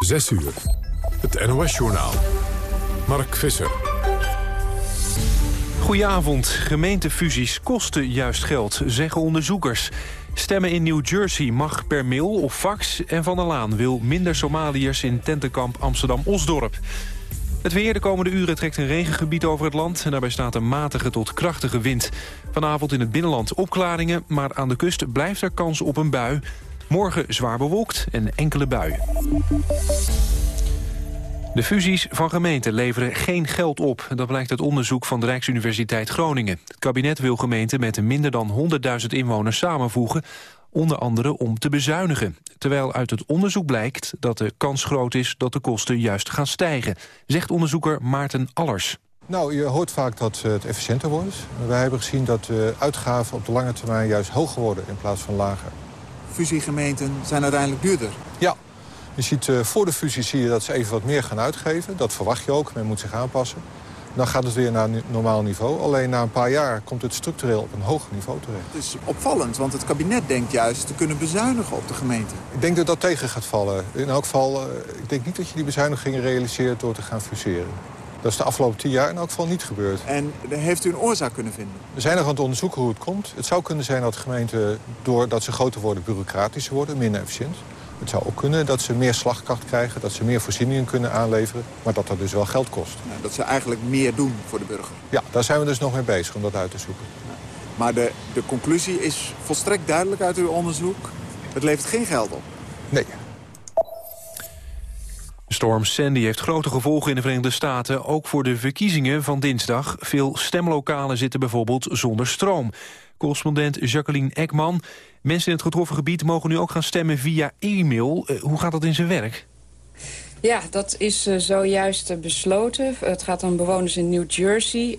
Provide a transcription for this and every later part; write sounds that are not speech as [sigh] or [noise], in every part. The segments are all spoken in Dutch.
6 uur. Het NOS-journaal. Mark Visser. Goedenavond. Gemeentefusies kosten juist geld, zeggen onderzoekers. Stemmen in New Jersey mag per mail of fax... en Van der Laan wil minder Somaliërs in tentenkamp Amsterdam-Osdorp. Het weer de komende uren trekt een regengebied over het land... en daarbij staat een matige tot krachtige wind. Vanavond in het binnenland opklaringen, maar aan de kust blijft er kans op een bui. Morgen zwaar bewolkt en enkele buien. De fusies van gemeenten leveren geen geld op. Dat blijkt uit onderzoek van de Rijksuniversiteit Groningen. Het kabinet wil gemeenten met minder dan 100.000 inwoners samenvoegen... onder andere om te bezuinigen. Terwijl uit het onderzoek blijkt dat de kans groot is... dat de kosten juist gaan stijgen, zegt onderzoeker Maarten Allers. Nou, je hoort vaak dat het efficiënter wordt. Wij hebben gezien dat de uitgaven op de lange termijn juist hoger worden in plaats van lager. Fusiegemeenten zijn uiteindelijk duurder. Ja, je ziet uh, voor de fusie zie je dat ze even wat meer gaan uitgeven. Dat verwacht je ook, men moet zich aanpassen. Dan gaat het weer naar een normaal niveau. Alleen na een paar jaar komt het structureel op een hoger niveau terecht. Het is opvallend, want het kabinet denkt juist te kunnen bezuinigen op de gemeente. Ik denk dat dat tegen gaat vallen. In elk geval, uh, ik denk niet dat je die bezuinigingen realiseert door te gaan fuseren. Dat is de afgelopen tien jaar in elk geval niet gebeurd. En heeft u een oorzaak kunnen vinden? We zijn nog aan het onderzoeken hoe het komt. Het zou kunnen zijn dat gemeenten, doordat ze groter worden, bureaucratischer worden, minder efficiënt. Het zou ook kunnen dat ze meer slagkracht krijgen, dat ze meer voorzieningen kunnen aanleveren, maar dat dat dus wel geld kost. Nou, dat ze eigenlijk meer doen voor de burger. Ja, daar zijn we dus nog mee bezig om dat uit te zoeken. Maar de, de conclusie is volstrekt duidelijk uit uw onderzoek. Het levert geen geld op. Nee. Storm Sandy heeft grote gevolgen in de Verenigde Staten, ook voor de verkiezingen van dinsdag. Veel stemlokalen zitten bijvoorbeeld zonder stroom. Correspondent Jacqueline Ekman. Mensen in het getroffen gebied mogen nu ook gaan stemmen via e-mail. Uh, hoe gaat dat in zijn werk? Ja, dat is uh, zojuist uh, besloten. Het gaat om bewoners in New Jersey.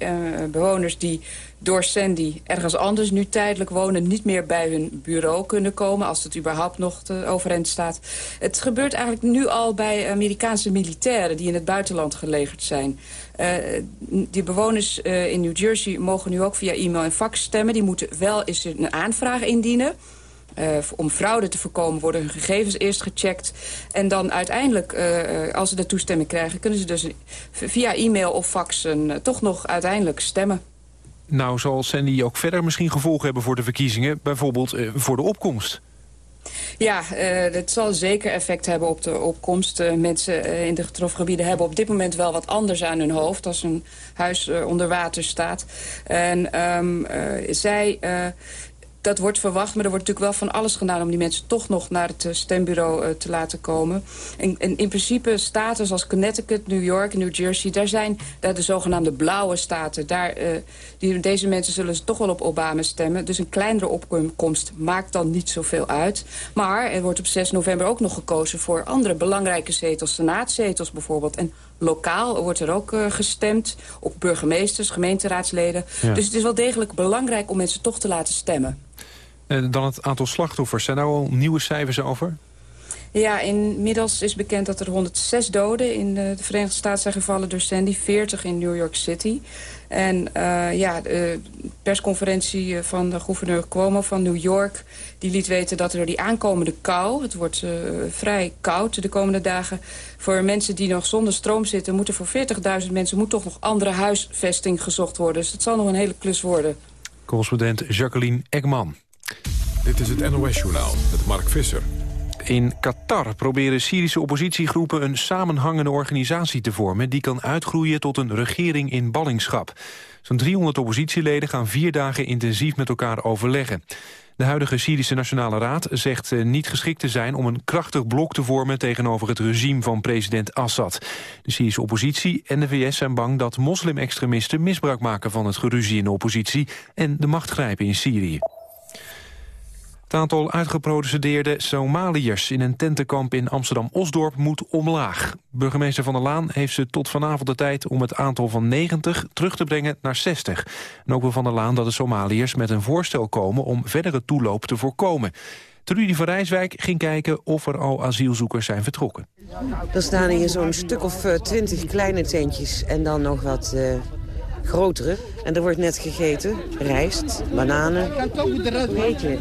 bewoners die door Sandy ergens anders nu tijdelijk wonen... niet meer bij hun bureau kunnen komen, als het überhaupt nog te overeind staat. Het gebeurt eigenlijk nu al bij Amerikaanse militairen... die in het buitenland gelegerd zijn. Die bewoners in New Jersey mogen nu ook via e-mail en fax stemmen. Die moeten wel eens een aanvraag indienen. Uh, om fraude te voorkomen worden hun gegevens eerst gecheckt. En dan uiteindelijk, uh, als ze de toestemming krijgen... kunnen ze dus via e-mail of fax toch nog uiteindelijk stemmen. Nou, zal Sandy ook verder misschien gevolgen hebben voor de verkiezingen? Bijvoorbeeld voor de opkomst? Ja, uh, het zal zeker effect hebben op de opkomst. Uh, mensen uh, in de getroffen gebieden hebben op dit moment wel wat anders aan hun hoofd... als een huis onder water staat. En um, zij dat wordt verwacht, maar er wordt natuurlijk wel van alles gedaan... om die mensen toch nog naar het eh, stembureau uh, te laten komen. En, en, in principe staten zoals Connecticut, New York New Jersey... daar zijn daar de zogenaamde blauwe staten. Daar, uh, die, deze mensen zullen toch wel op Obama stemmen. Dus een kleinere opkomst maakt dan niet zoveel uit. Maar er wordt op 6 november ook nog gekozen voor andere belangrijke zetels. Senaatzetels bijvoorbeeld. En lokaal wordt er ook uh, gestemd op burgemeesters, gemeenteraadsleden. Ja. Dus het is wel degelijk belangrijk om mensen toch te laten stemmen. En dan het aantal slachtoffers. Zijn daar al nieuwe cijfers over? Ja, inmiddels is bekend dat er 106 doden in de Verenigde Staten zijn gevallen door Sandy. 40 in New York City. En uh, ja, de persconferentie van de gouverneur Cuomo van New York... die liet weten dat er door die aankomende kou... het wordt uh, vrij koud de komende dagen... voor mensen die nog zonder stroom zitten... moeten voor 40.000 mensen moet toch nog andere huisvesting gezocht worden. Dus het zal nog een hele klus worden. Correspondent Jacqueline Ekman. Dit is het NOS-journaal met Mark Visser. In Qatar proberen Syrische oppositiegroepen een samenhangende organisatie te vormen... die kan uitgroeien tot een regering in ballingschap. Zo'n 300 oppositieleden gaan vier dagen intensief met elkaar overleggen. De huidige Syrische Nationale Raad zegt eh, niet geschikt te zijn... om een krachtig blok te vormen tegenover het regime van president Assad. De Syrische oppositie en de VS zijn bang dat moslimextremisten misbruik maken van het geruzie in de oppositie... en de macht grijpen in Syrië. Het aantal uitgeprocedeerde Somaliërs in een tentenkamp in Amsterdam-Osdorp moet omlaag. Burgemeester Van der Laan heeft ze tot vanavond de tijd om het aantal van 90 terug te brengen naar 60. En ook wil Van der Laan dat de Somaliërs met een voorstel komen om verdere toeloop te voorkomen. Trudy van Rijswijk ging kijken of er al asielzoekers zijn vertrokken. Er staan hier zo'n stuk of eh, twintig kleine tentjes en dan nog wat... Uh grotere. En er wordt net gegeten. Rijst, bananen. Weet je?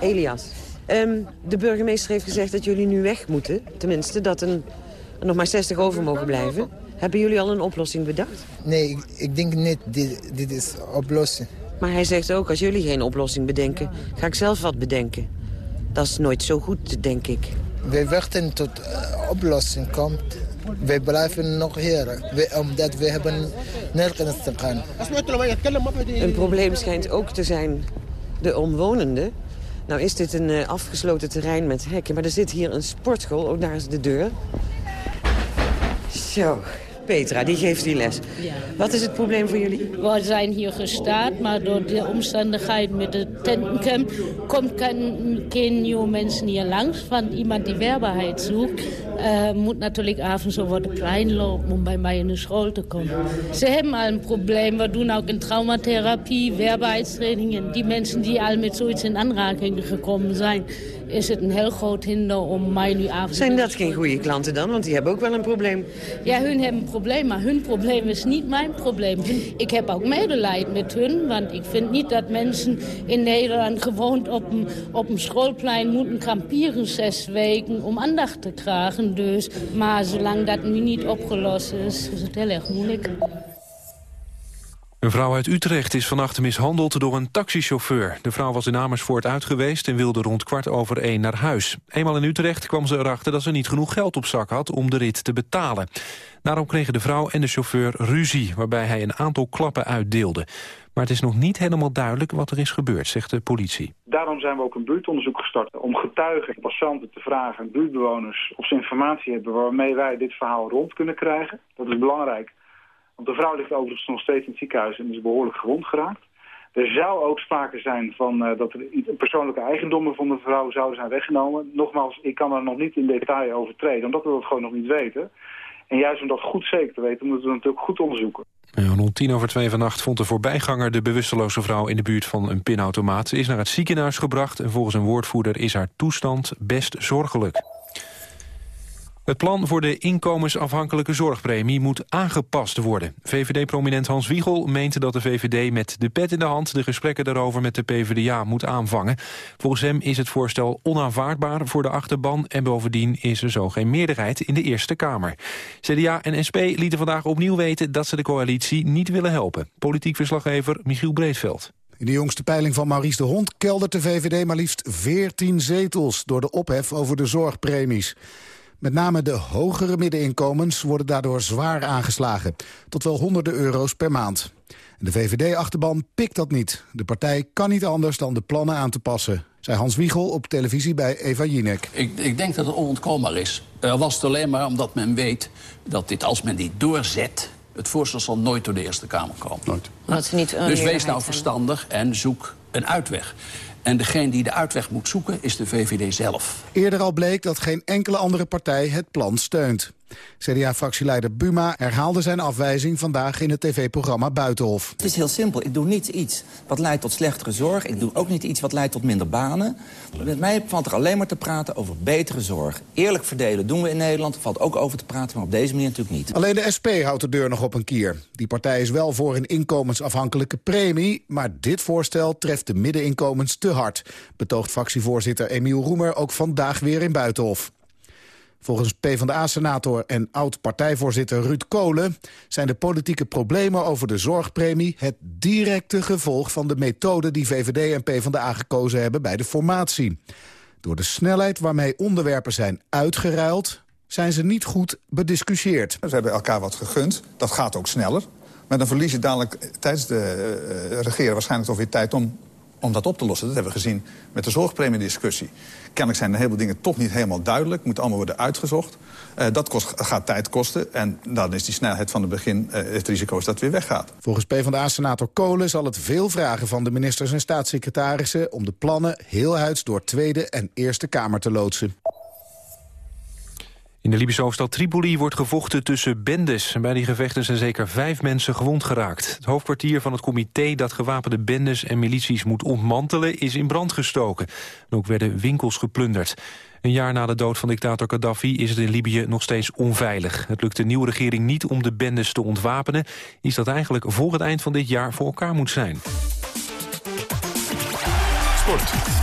Elias. Ehm, de burgemeester heeft gezegd dat jullie nu weg moeten. Tenminste, dat een, er nog maar 60 over mogen blijven. Hebben jullie al een oplossing bedacht? Nee, ik, ik denk niet dit, dit is oplossing. Maar hij zegt ook, als jullie geen oplossing bedenken, ga ik zelf wat bedenken. Dat is nooit zo goed, denk ik. We wachten tot uh, oplossing komt. We blijven nog hier, we, omdat we hebben nergens te gaan. Een probleem schijnt ook te zijn de omwonenden. Nou is dit een uh, afgesloten terrein met hekken, maar er zit hier een sportschool. Ook daar is de deur. Zo, Petra, die geeft die les. Ja. Wat is het probleem voor jullie? We zijn hier gestart, maar door de omstandigheid met de tentencamp... komt geen, geen nieuwe mensen hier langs. Want iemand die werkbaarheid zoekt, uh, moet natuurlijk avonds over het plein lopen... om bij mij in de school te komen. Ze hebben al een probleem. We doen ook in traumatherapie, werkbaarheidstraining... en die mensen die al met zoiets in aanraking gekomen zijn... is het een heel groot hinder om mij nu avonds... Zijn dat geen goede klanten dan? Want die hebben ook wel een probleem. Ja, hun hebben een probleem, maar hun probleem is niet mijn probleem. Ik heb ook medelijden met hun, want ik vind niet dat mensen in Nederland gewoon op een, op een schoolplein moeten kampieren zes weken om aandacht te krijgen. Dus, maar zolang dat nu niet opgelost is, is het heel erg moeilijk. Een vrouw uit Utrecht is vannacht mishandeld door een taxichauffeur. De vrouw was in Amersfoort uit geweest en wilde rond kwart over één naar huis. Eenmaal in Utrecht kwam ze erachter dat ze niet genoeg geld op zak had om de rit te betalen. Daarom kregen de vrouw en de chauffeur ruzie, waarbij hij een aantal klappen uitdeelde. Maar het is nog niet helemaal duidelijk wat er is gebeurd, zegt de politie. Daarom zijn we ook een buurtonderzoek gestart om getuigen en passanten te vragen, buurtbewoners, of ze informatie hebben waarmee wij dit verhaal rond kunnen krijgen. Dat is belangrijk. De vrouw ligt overigens nog steeds in het ziekenhuis en is behoorlijk gewond geraakt. Er zou ook sprake zijn van uh, dat er persoonlijke eigendommen van de vrouw zouden zijn weggenomen. Nogmaals, ik kan er nog niet in detail over treden, omdat we dat gewoon nog niet weten. En juist om dat goed zeker te weten, moeten we natuurlijk goed onderzoeken. Ja, rond tien over twee vannacht vond de voorbijganger de bewusteloze vrouw in de buurt van een pinautomaat. Ze is naar het ziekenhuis gebracht en volgens een woordvoerder is haar toestand best zorgelijk. Het plan voor de inkomensafhankelijke zorgpremie moet aangepast worden. VVD-prominent Hans Wiegel meent dat de VVD met de pet in de hand... de gesprekken daarover met de PvdA moet aanvangen. Volgens hem is het voorstel onaanvaardbaar voor de achterban... en bovendien is er zo geen meerderheid in de Eerste Kamer. CDA en SP lieten vandaag opnieuw weten dat ze de coalitie niet willen helpen. Politiek verslaggever Michiel Breedveld. In de jongste peiling van Maurice de Hond keldert de VVD maar liefst 14 zetels... door de ophef over de zorgpremies. Met name de hogere middeninkomens worden daardoor zwaar aangeslagen. Tot wel honderden euro's per maand. De VVD-achterban pikt dat niet. De partij kan niet anders dan de plannen aan te passen. Zei Hans Wiegel op televisie bij Eva Jinek. Ik, ik denk dat het onontkoombaar is. Uh, was het alleen maar omdat men weet dat dit, als men dit doorzet... het voorstel zal nooit door de Eerste Kamer komen. Nooit. Ze niet dus wees nou verstandig en zoek een uitweg. En degene die de uitweg moet zoeken is de VVD zelf. Eerder al bleek dat geen enkele andere partij het plan steunt. CDA-fractieleider Buma herhaalde zijn afwijzing vandaag in het tv-programma Buitenhof. Het is heel simpel. Ik doe niet iets wat leidt tot slechtere zorg. Ik doe ook niet iets wat leidt tot minder banen. Met mij valt er alleen maar te praten over betere zorg. Eerlijk verdelen doen we in Nederland. Er valt ook over te praten, maar op deze manier natuurlijk niet. Alleen de SP houdt de deur nog op een kier. Die partij is wel voor een inkomensafhankelijke premie... maar dit voorstel treft de middeninkomens te hard... betoogt fractievoorzitter Emiel Roemer ook vandaag weer in Buitenhof. Volgens PvdA-senator en oud-partijvoorzitter Ruud Kolen... zijn de politieke problemen over de zorgpremie... het directe gevolg van de methode die VVD en PvdA gekozen hebben bij de formatie. Door de snelheid waarmee onderwerpen zijn uitgeruild... zijn ze niet goed bediscussieerd. Ze hebben elkaar wat gegund. Dat gaat ook sneller. Maar dan verlies je dadelijk tijdens de uh, regeren waarschijnlijk toch weer tijd om om dat op te lossen. Dat hebben we gezien met de zorgpremiediscussie. Kennelijk zijn een heleboel dingen toch niet helemaal duidelijk. Moet allemaal worden uitgezocht. Uh, dat kost, gaat tijd kosten. En dan is die snelheid van het begin uh, het risico is dat weer weggaat. Volgens PvdA-senator Kolen zal het veel vragen van de ministers en staatssecretarissen... om de plannen heel huids door Tweede en Eerste Kamer te loodsen. In de Libische hoofdstad Tripoli wordt gevochten tussen bendes. Bij die gevechten zijn zeker vijf mensen gewond geraakt. Het hoofdkwartier van het comité dat gewapende bendes en milities moet ontmantelen... is in brand gestoken. En ook werden winkels geplunderd. Een jaar na de dood van dictator Gaddafi is het in Libië nog steeds onveilig. Het lukt de nieuwe regering niet om de bendes te ontwapenen. Iets dat eigenlijk voor het eind van dit jaar voor elkaar moet zijn. Sport.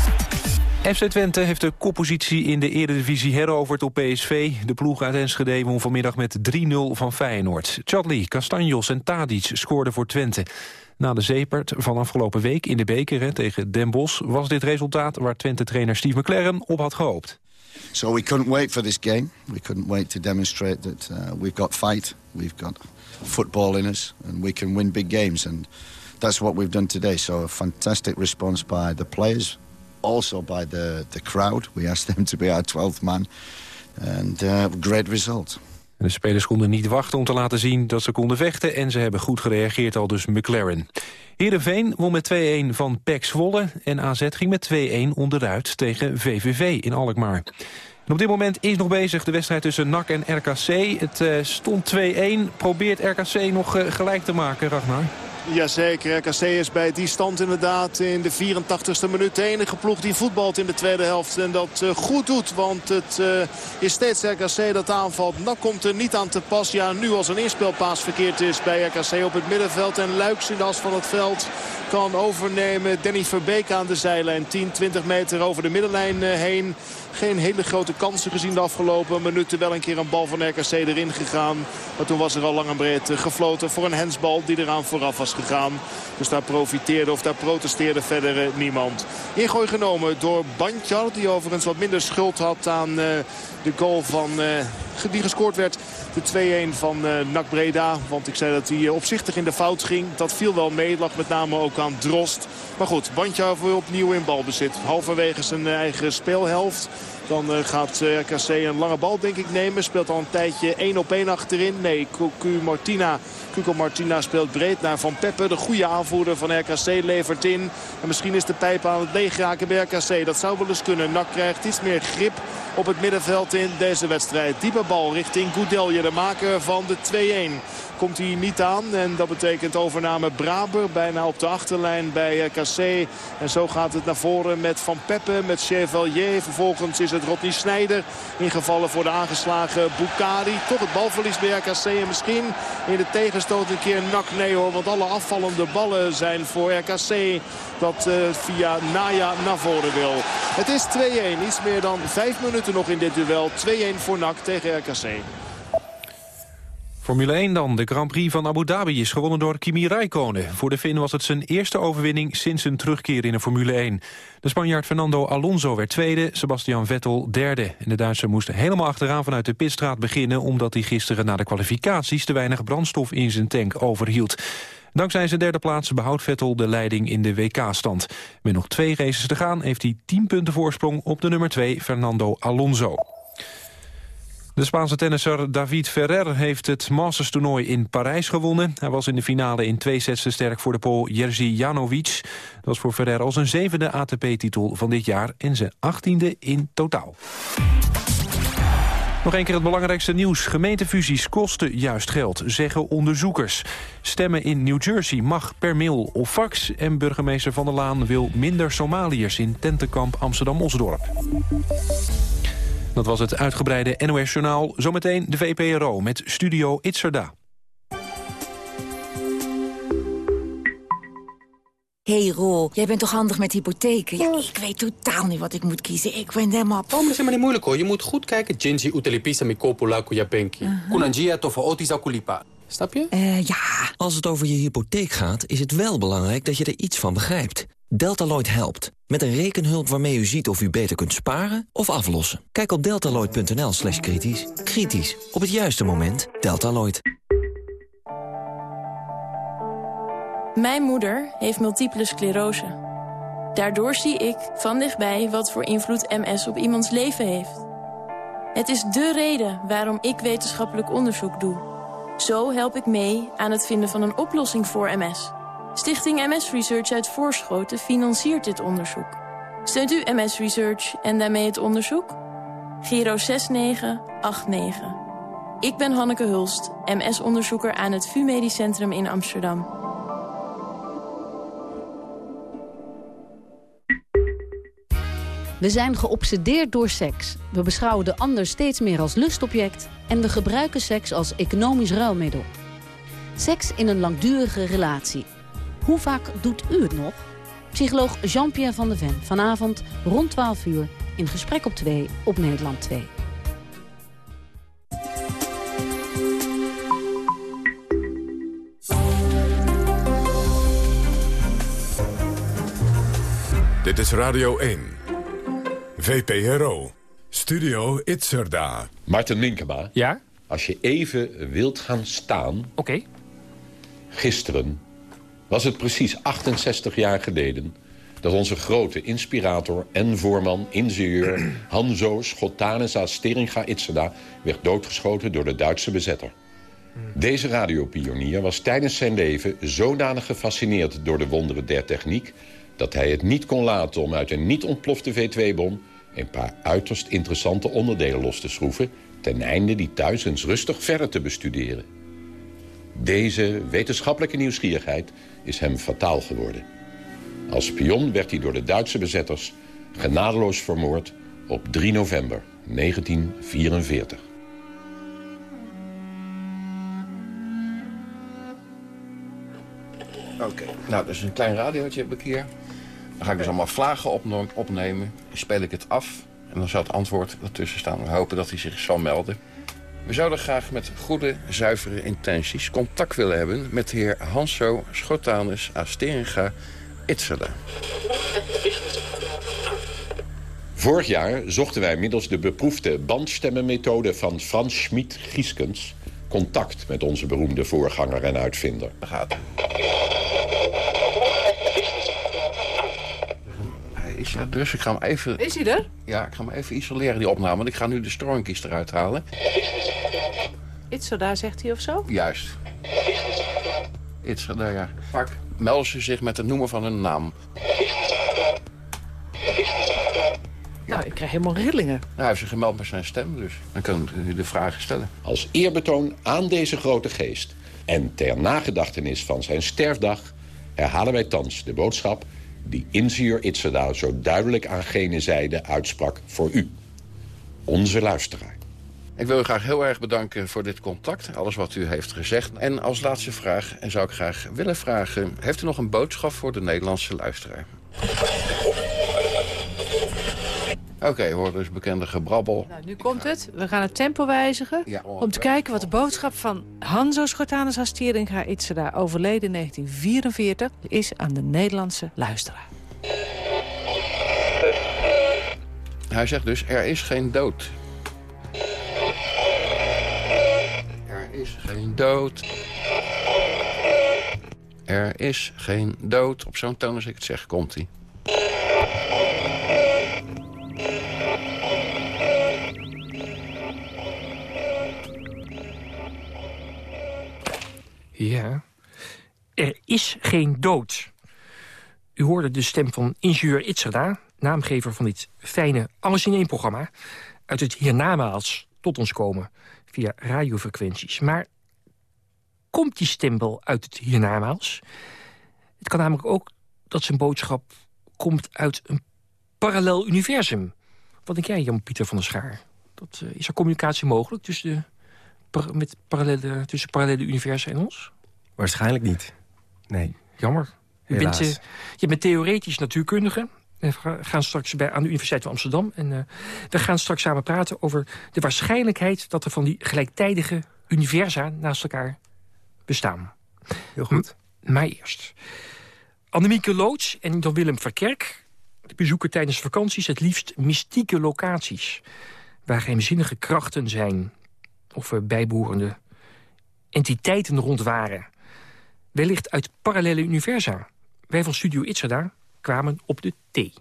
FC Twente heeft de koppositie in de Eredivisie heroverd op PSV. De ploeg uit Enschede won vanmiddag met 3-0 van Feyenoord. Chadli, Castanjos en Tadic scoorden voor Twente. Na de zeepert van afgelopen week in de beker tegen Den Bosch... was dit resultaat waar Twente-trainer Steve McLaren op had gehoopt. So we couldn't wait for this game. We couldn't wait to demonstrate that uh, we've got fight, we've got football in us... and we can win big games. And that's what we've done today. So a fantastic response by the players, also by the, the crowd. We asked them to be our 12th man. And uh, great result. De spelers konden niet wachten om te laten zien dat ze konden vechten... en ze hebben goed gereageerd, al dus McLaren. Heerenveen won met 2-1 van PEC Zwolle... en AZ ging met 2-1 onderuit tegen VVV in Alkmaar. En op dit moment is nog bezig de wedstrijd tussen NAC en RKC. Het uh, stond 2-1. Probeert RKC nog uh, gelijk te maken, Ragnar? Jazeker, RKC is bij die stand inderdaad in de 84ste minuut de enige ploeg die voetbalt in de tweede helft. En dat uh, goed doet, want het uh, is steeds RKC dat aanvalt. NAC komt er niet aan te pas. Ja, nu als een inspelpaas verkeerd is bij RKC op het middenveld. En Luiks in de as van het veld kan overnemen. Danny Verbeek aan de zijlijn. 10, 20 meter over de middenlijn uh, heen. Geen hele grote kansen gezien de afgelopen minuten. Wel een keer een bal van RKC erin gegaan. Maar toen was er al lang en breed gefloten voor een hensbal die eraan vooraf was gegaan. Dus daar profiteerde of daar protesteerde verder niemand. Ingooi genomen door Bandjar. Die overigens wat minder schuld had aan uh, de goal van, die gescoord werd. De 2-1 van NAC Breda. Want ik zei dat hij opzichtig in de fout ging. Dat viel wel mee. Lag met name ook aan Drost. Maar goed, Bandjar weer opnieuw in balbezit. Halverwege zijn eigen speelhelft. Dan uh, gaat RKC een lange bal denk ik nemen. Speelt al een tijdje 1 op 1 achterin. Nee, Kuku Martina. Cuco Martina speelt breed naar Van Peppe. De goede aanvoerder van RKC levert in. En misschien is de pijp aan het leegraken bij RKC. Dat zou wel eens kunnen. Nak krijgt iets meer grip op het middenveld in deze wedstrijd. Diepe bal richting Goudelje, de maker van de 2-1 komt hij niet aan. En dat betekent overname Braber bijna op de achterlijn bij RKC. En zo gaat het naar voren met Van Peppe, met Chevalier. Vervolgens is het Rodney Snijder ingevallen voor de aangeslagen Bukari. Toch het balverlies bij RKC en misschien in de tegenstoot een keer nak. Nee hoor, want alle afvallende ballen zijn voor RKC dat uh, via Naya naar voren wil. Het is 2-1, iets meer dan 5 minuten nog in dit duel. 2-1 voor NAC tegen RKC. Formule 1 dan. De Grand Prix van Abu Dhabi is gewonnen door Kimi Räikkönen. Voor de Finn was het zijn eerste overwinning sinds zijn terugkeer in de Formule 1. De Spanjaard Fernando Alonso werd tweede, Sebastian Vettel derde. En de Duitser moest helemaal achteraan vanuit de pitstraat beginnen... omdat hij gisteren na de kwalificaties te weinig brandstof in zijn tank overhield. Dankzij zijn derde plaats behoudt Vettel de leiding in de WK-stand. Met nog twee races te gaan heeft hij 10 punten voorsprong op de nummer 2 Fernando Alonso. De Spaanse tennisser David Ferrer heeft het Masters-toernooi in Parijs gewonnen. Hij was in de finale in twee sets te sterk voor de Pool Jerzy Janovic. Dat was voor Ferrer al zijn zevende ATP-titel van dit jaar en zijn achttiende in totaal. Nog een keer het belangrijkste nieuws. Gemeentefusies kosten juist geld, zeggen onderzoekers. Stemmen in New Jersey mag per mail of fax... en burgemeester Van der Laan wil minder Somaliërs in tentenkamp Amsterdam-Osdorp. Dat was het uitgebreide NOS-journaal. Zometeen de VPRO met Studio Itzerda. hey Ro, jij bent toch handig met hypotheken? Ja, ik weet totaal niet wat ik moet kiezen. Ik ben helemaal... Oh, maar dat is helemaal niet moeilijk hoor. Je moet goed kijken. Jinji utelipisa mi kopula kuyapenki. Kunanjia tofa otisa kulipa. Snap je? Uh, ja. Als het over je hypotheek gaat, is het wel belangrijk dat je er iets van begrijpt. Deltaloid helpt. Met een rekenhulp waarmee u ziet of u beter kunt sparen of aflossen. Kijk op deltaloid.nl slash kritisch. Kritisch. Op het juiste moment. Deltaloid. Mijn moeder heeft multiple sclerose. Daardoor zie ik van dichtbij wat voor invloed MS op iemands leven heeft. Het is dé reden waarom ik wetenschappelijk onderzoek doe. Zo help ik mee aan het vinden van een oplossing voor MS... Stichting MS Research uit Voorschoten financiert dit onderzoek. Steunt u MS Research en daarmee het onderzoek? Giro 6989. Ik ben Hanneke Hulst, MS-onderzoeker aan het VU Medisch Centrum in Amsterdam. We zijn geobsedeerd door seks. We beschouwen de ander steeds meer als lustobject... en we gebruiken seks als economisch ruilmiddel. Seks in een langdurige relatie hoe vaak doet u het nog? Psycholoog Jean-Pierre van de Ven. Vanavond rond 12 uur in Gesprek op 2 op Nederland 2. Dit is Radio 1. VPRO. Studio Itzerda. Martin Minkema. Ja? Als je even wilt gaan staan... Oké. Gisteren was het precies 68 jaar geleden... dat onze grote inspirator en voorman, ingenieur... [clears throat] Hanzo Schotanesa Steringa Itzerda... werd doodgeschoten door de Duitse bezetter. Deze radiopionier was tijdens zijn leven zodanig gefascineerd... door de wonderen der techniek dat hij het niet kon laten om uit een niet ontplofte V2-bom... een paar uiterst interessante onderdelen los te schroeven... ten einde die thuis eens rustig verder te bestuderen. Deze wetenschappelijke nieuwsgierigheid is hem fataal geworden. Als spion werd hij door de Duitse bezetters genadeloos vermoord op 3 november 1944. Oké, nou, is een klein radiootje heb ik hier. Dan ga ik dus allemaal vragen opnemen. Dan speel ik het af. En dan zal het antwoord ertussen staan. We hopen dat hij zich zal melden. We zouden graag met goede, zuivere intenties contact willen hebben... met de heer Hanso Schotanus Asteringa Itzela. Vorig jaar zochten wij middels de beproefde bandstemmenmethode van Frans Schmid-Gieskens... contact met onze beroemde voorganger en uitvinder. Gaat. Hij is er dus. Ik ga hem even... Is hij er? Ja, ik ga hem even isoleren, die opname. Want ik ga nu de strooienkies eruit halen. Iets daar zegt hij of zo? Juist. Iets, daar ja. Pak. Melden ze zich met het noemen van hun naam. Nou, ik krijg helemaal rillingen. Nou, hij heeft zich gemeld met zijn stem, dus dan kan u de vragen stellen. Als eerbetoon aan deze grote geest en ter nagedachtenis van zijn sterfdag... herhalen wij thans de boodschap die ingenieur Itzerda zo duidelijk aan gene zijde uitsprak voor u. Onze luisteraar. Ik wil u graag heel erg bedanken voor dit contact. Alles wat u heeft gezegd. En als laatste vraag, en zou ik graag willen vragen... heeft u nog een boodschap voor de Nederlandse luisteraar? Oké, hoor dus bekende gebrabbel. Nou, nu komt het. We gaan het tempo wijzigen. om te kijken wat de boodschap van Hanzo Schortanus Hasteringa Itzeda... overleden in 1944 is aan de Nederlandse luisteraar. Hij zegt dus, er is geen dood. Er is geen dood. Er is geen dood. Op zo'n toon als ik het zeg, komt hij. Ja. Er is geen dood. U hoorde de stem van ingenieur Itzerda, naamgever van dit fijne alles-in-één-programma... uit het hiernamaals tot ons komen via radiofrequenties. Maar komt die stem wel uit het hiernamaals? Het kan namelijk ook dat zijn boodschap komt uit een parallel universum. Wat denk jij, Jan-Pieter van der Schaar? Dat, uh, is er communicatie mogelijk tussen, de, met parallele, tussen parallele universen en ons? Waarschijnlijk niet. Nee. Jammer. Je bent, uh, je bent theoretisch natuurkundige. We gaan straks bij, aan de Universiteit van Amsterdam. En uh, we gaan straks samen praten over de waarschijnlijkheid... dat er van die gelijktijdige universa naast elkaar bestaan. Heel goed. M maar eerst. Annemieke Loods en dan Willem Verkerk... bezoeken tijdens vakanties het liefst mystieke locaties... waar geheimzinnige krachten zijn... of bijbehorende entiteiten rondwaren. Wellicht uit parallele universa. Wij van Studio Itzerda kwamen op de thee.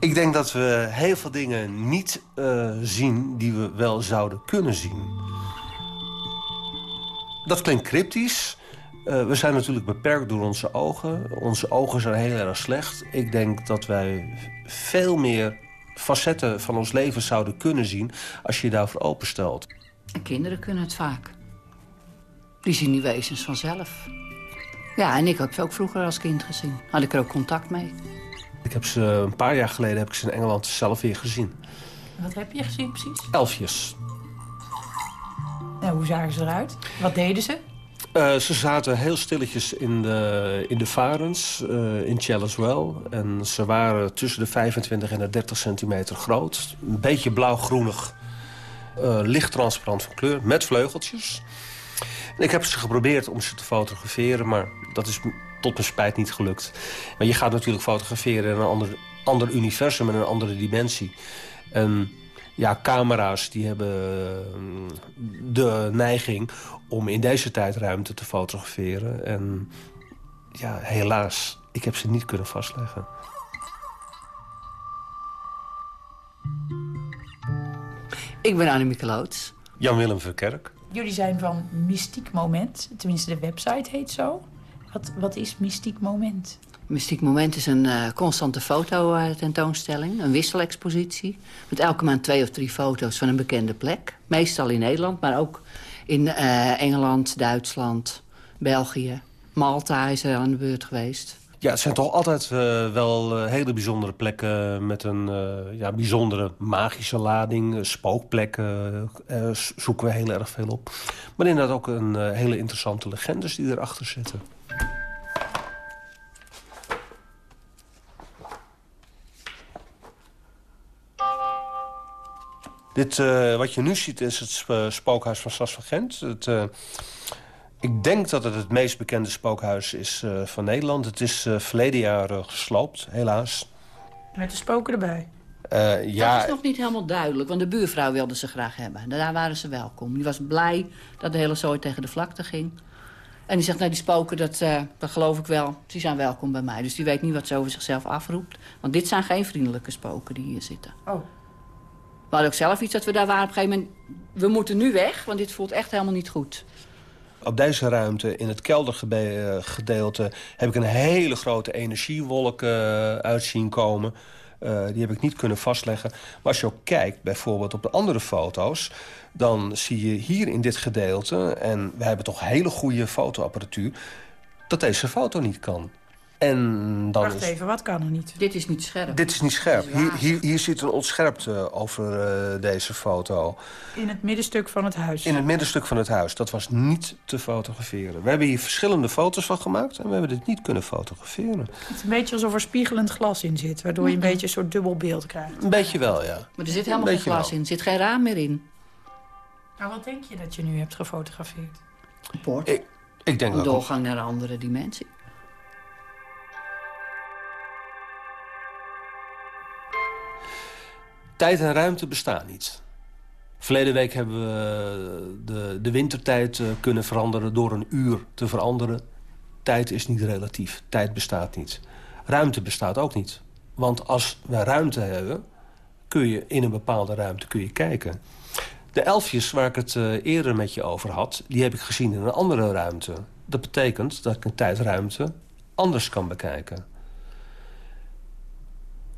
Ik denk dat we heel veel dingen niet uh, zien die we wel zouden kunnen zien. Dat klinkt cryptisch. Uh, we zijn natuurlijk beperkt door onze ogen. Onze ogen zijn heel erg slecht. Ik denk dat wij veel meer facetten van ons leven zouden kunnen zien... als je je daarvoor openstelt. En kinderen kunnen het vaak. Die zien die wezens vanzelf. Ja, en ik heb ze ook vroeger als kind gezien. Had ik er ook contact mee. Ik heb ze een paar jaar geleden heb ik ze in Engeland zelf weer gezien. Wat heb je gezien precies? Elfjes. Nou, hoe zagen ze eruit? Wat deden ze? Uh, ze zaten heel stilletjes in de, in de varens, uh, in Well. En ze waren tussen de 25 en de 30 centimeter groot. Een beetje blauw-groenig, uh, licht transparant van kleur, met vleugeltjes. En ik heb ze geprobeerd om ze te fotograferen, maar dat is tot mijn spijt niet gelukt. Maar je gaat natuurlijk fotograferen in een ander, ander universum, in een andere dimensie. En ja, camera's die hebben de neiging om in deze tijd ruimte te fotograferen. En ja, helaas, ik heb ze niet kunnen vastleggen. Ik ben Annemieke Loods. Jan-Willem Verkerk. Jullie zijn van Mystiek Moment. Tenminste, de website heet zo. Wat, wat is Mystiek Moment? Mystiek Moment is een uh, constante fototentoonstelling. Een wisselexpositie. Met elke maand twee of drie foto's van een bekende plek. Meestal in Nederland, maar ook in uh, Engeland, Duitsland, België. Malta is er aan de beurt geweest. Ja, het zijn toch altijd uh, wel hele bijzondere plekken met een ja, bijzondere magische lading. Spookplekken zoeken we heel erg veel op. Maar inderdaad ook een hele interessante legendes die erachter zitten. Dit, wat je nu ziet is het spookhuis van Sas van Gent. Het, ik denk dat het het meest bekende spookhuis is uh, van Nederland. Het is uh, verleden jaar uh, gesloopt, helaas. Met de spoken erbij? ja. Dat is nog niet helemaal duidelijk, want de buurvrouw wilde ze graag hebben. Daar waren ze welkom. Die was blij dat de hele zooi tegen de vlakte ging. En die zegt, nou, die spoken, dat, dat geloof ik wel. Die zijn welkom bij mij. Dus die weet niet wat ze over zichzelf afroept. Want dit zijn geen vriendelijke spoken die hier zitten. Oh. Hadden ook zelf iets dat we daar waren op een gegeven moment... we moeten nu weg, want dit voelt echt helemaal niet goed. Op deze ruimte, in het keldergedeelte... heb ik een hele grote energiewolk uh, uit zien komen. Uh, die heb ik niet kunnen vastleggen. Maar als je ook kijkt, bijvoorbeeld op de andere foto's... dan zie je hier in dit gedeelte... en we hebben toch hele goede fotoapparatuur... dat deze foto niet kan. En dan Wacht even, wat kan er niet? Dit is niet scherp. Dit is niet scherp. Is hier, hier, hier zit een ontscherpte over uh, deze foto. In het middenstuk van het huis? In het middenstuk van het huis. Dat was niet te fotograferen. We hebben hier verschillende foto's van gemaakt... en we hebben dit niet kunnen fotograferen. Het is een beetje alsof er spiegelend glas in zit... waardoor je een beetje een soort dubbel beeld krijgt. Een beetje wel, ja. Maar er zit helemaal geen glas wel. in. Er zit geen raam meer in. Maar wat denk je dat je nu hebt gefotografeerd? Een poort. Ik, ik denk een doorgang naar een andere dimensie. Tijd en ruimte bestaan niet. Verleden week hebben we de, de wintertijd kunnen veranderen door een uur te veranderen. Tijd is niet relatief. Tijd bestaat niet. Ruimte bestaat ook niet. Want als we ruimte hebben, kun je in een bepaalde ruimte kun je kijken. De elfjes waar ik het eerder met je over had... die heb ik gezien in een andere ruimte. Dat betekent dat ik een tijdruimte anders kan bekijken.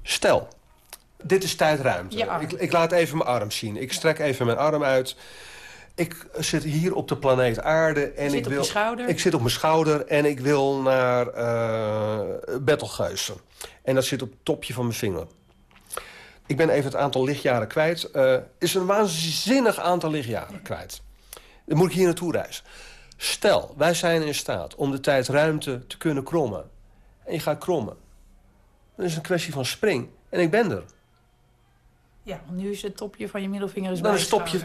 Stel, dit is tijdruimte. Ik, ik, laat even mijn arm zien. Ik strek even mijn arm uit. Ik zit hier op de planeet aarde. En zit ik wil, op je schouder? Ik zit op mijn schouder en ik wil naar uh. En dat zit op het topje van mijn vinger. Ik ben even het aantal lichtjaren kwijt. Uh, is een waanzinnig aantal lichtjaren kwijt. Dan moet ik hier naartoe reizen. Stel, wij zijn in staat om de tijdruimte te kunnen krommen. En je gaat krommen. Dan is het een kwestie van spring. En ik ben er. Ja, want nu is het topje van je middelvinger is is topje...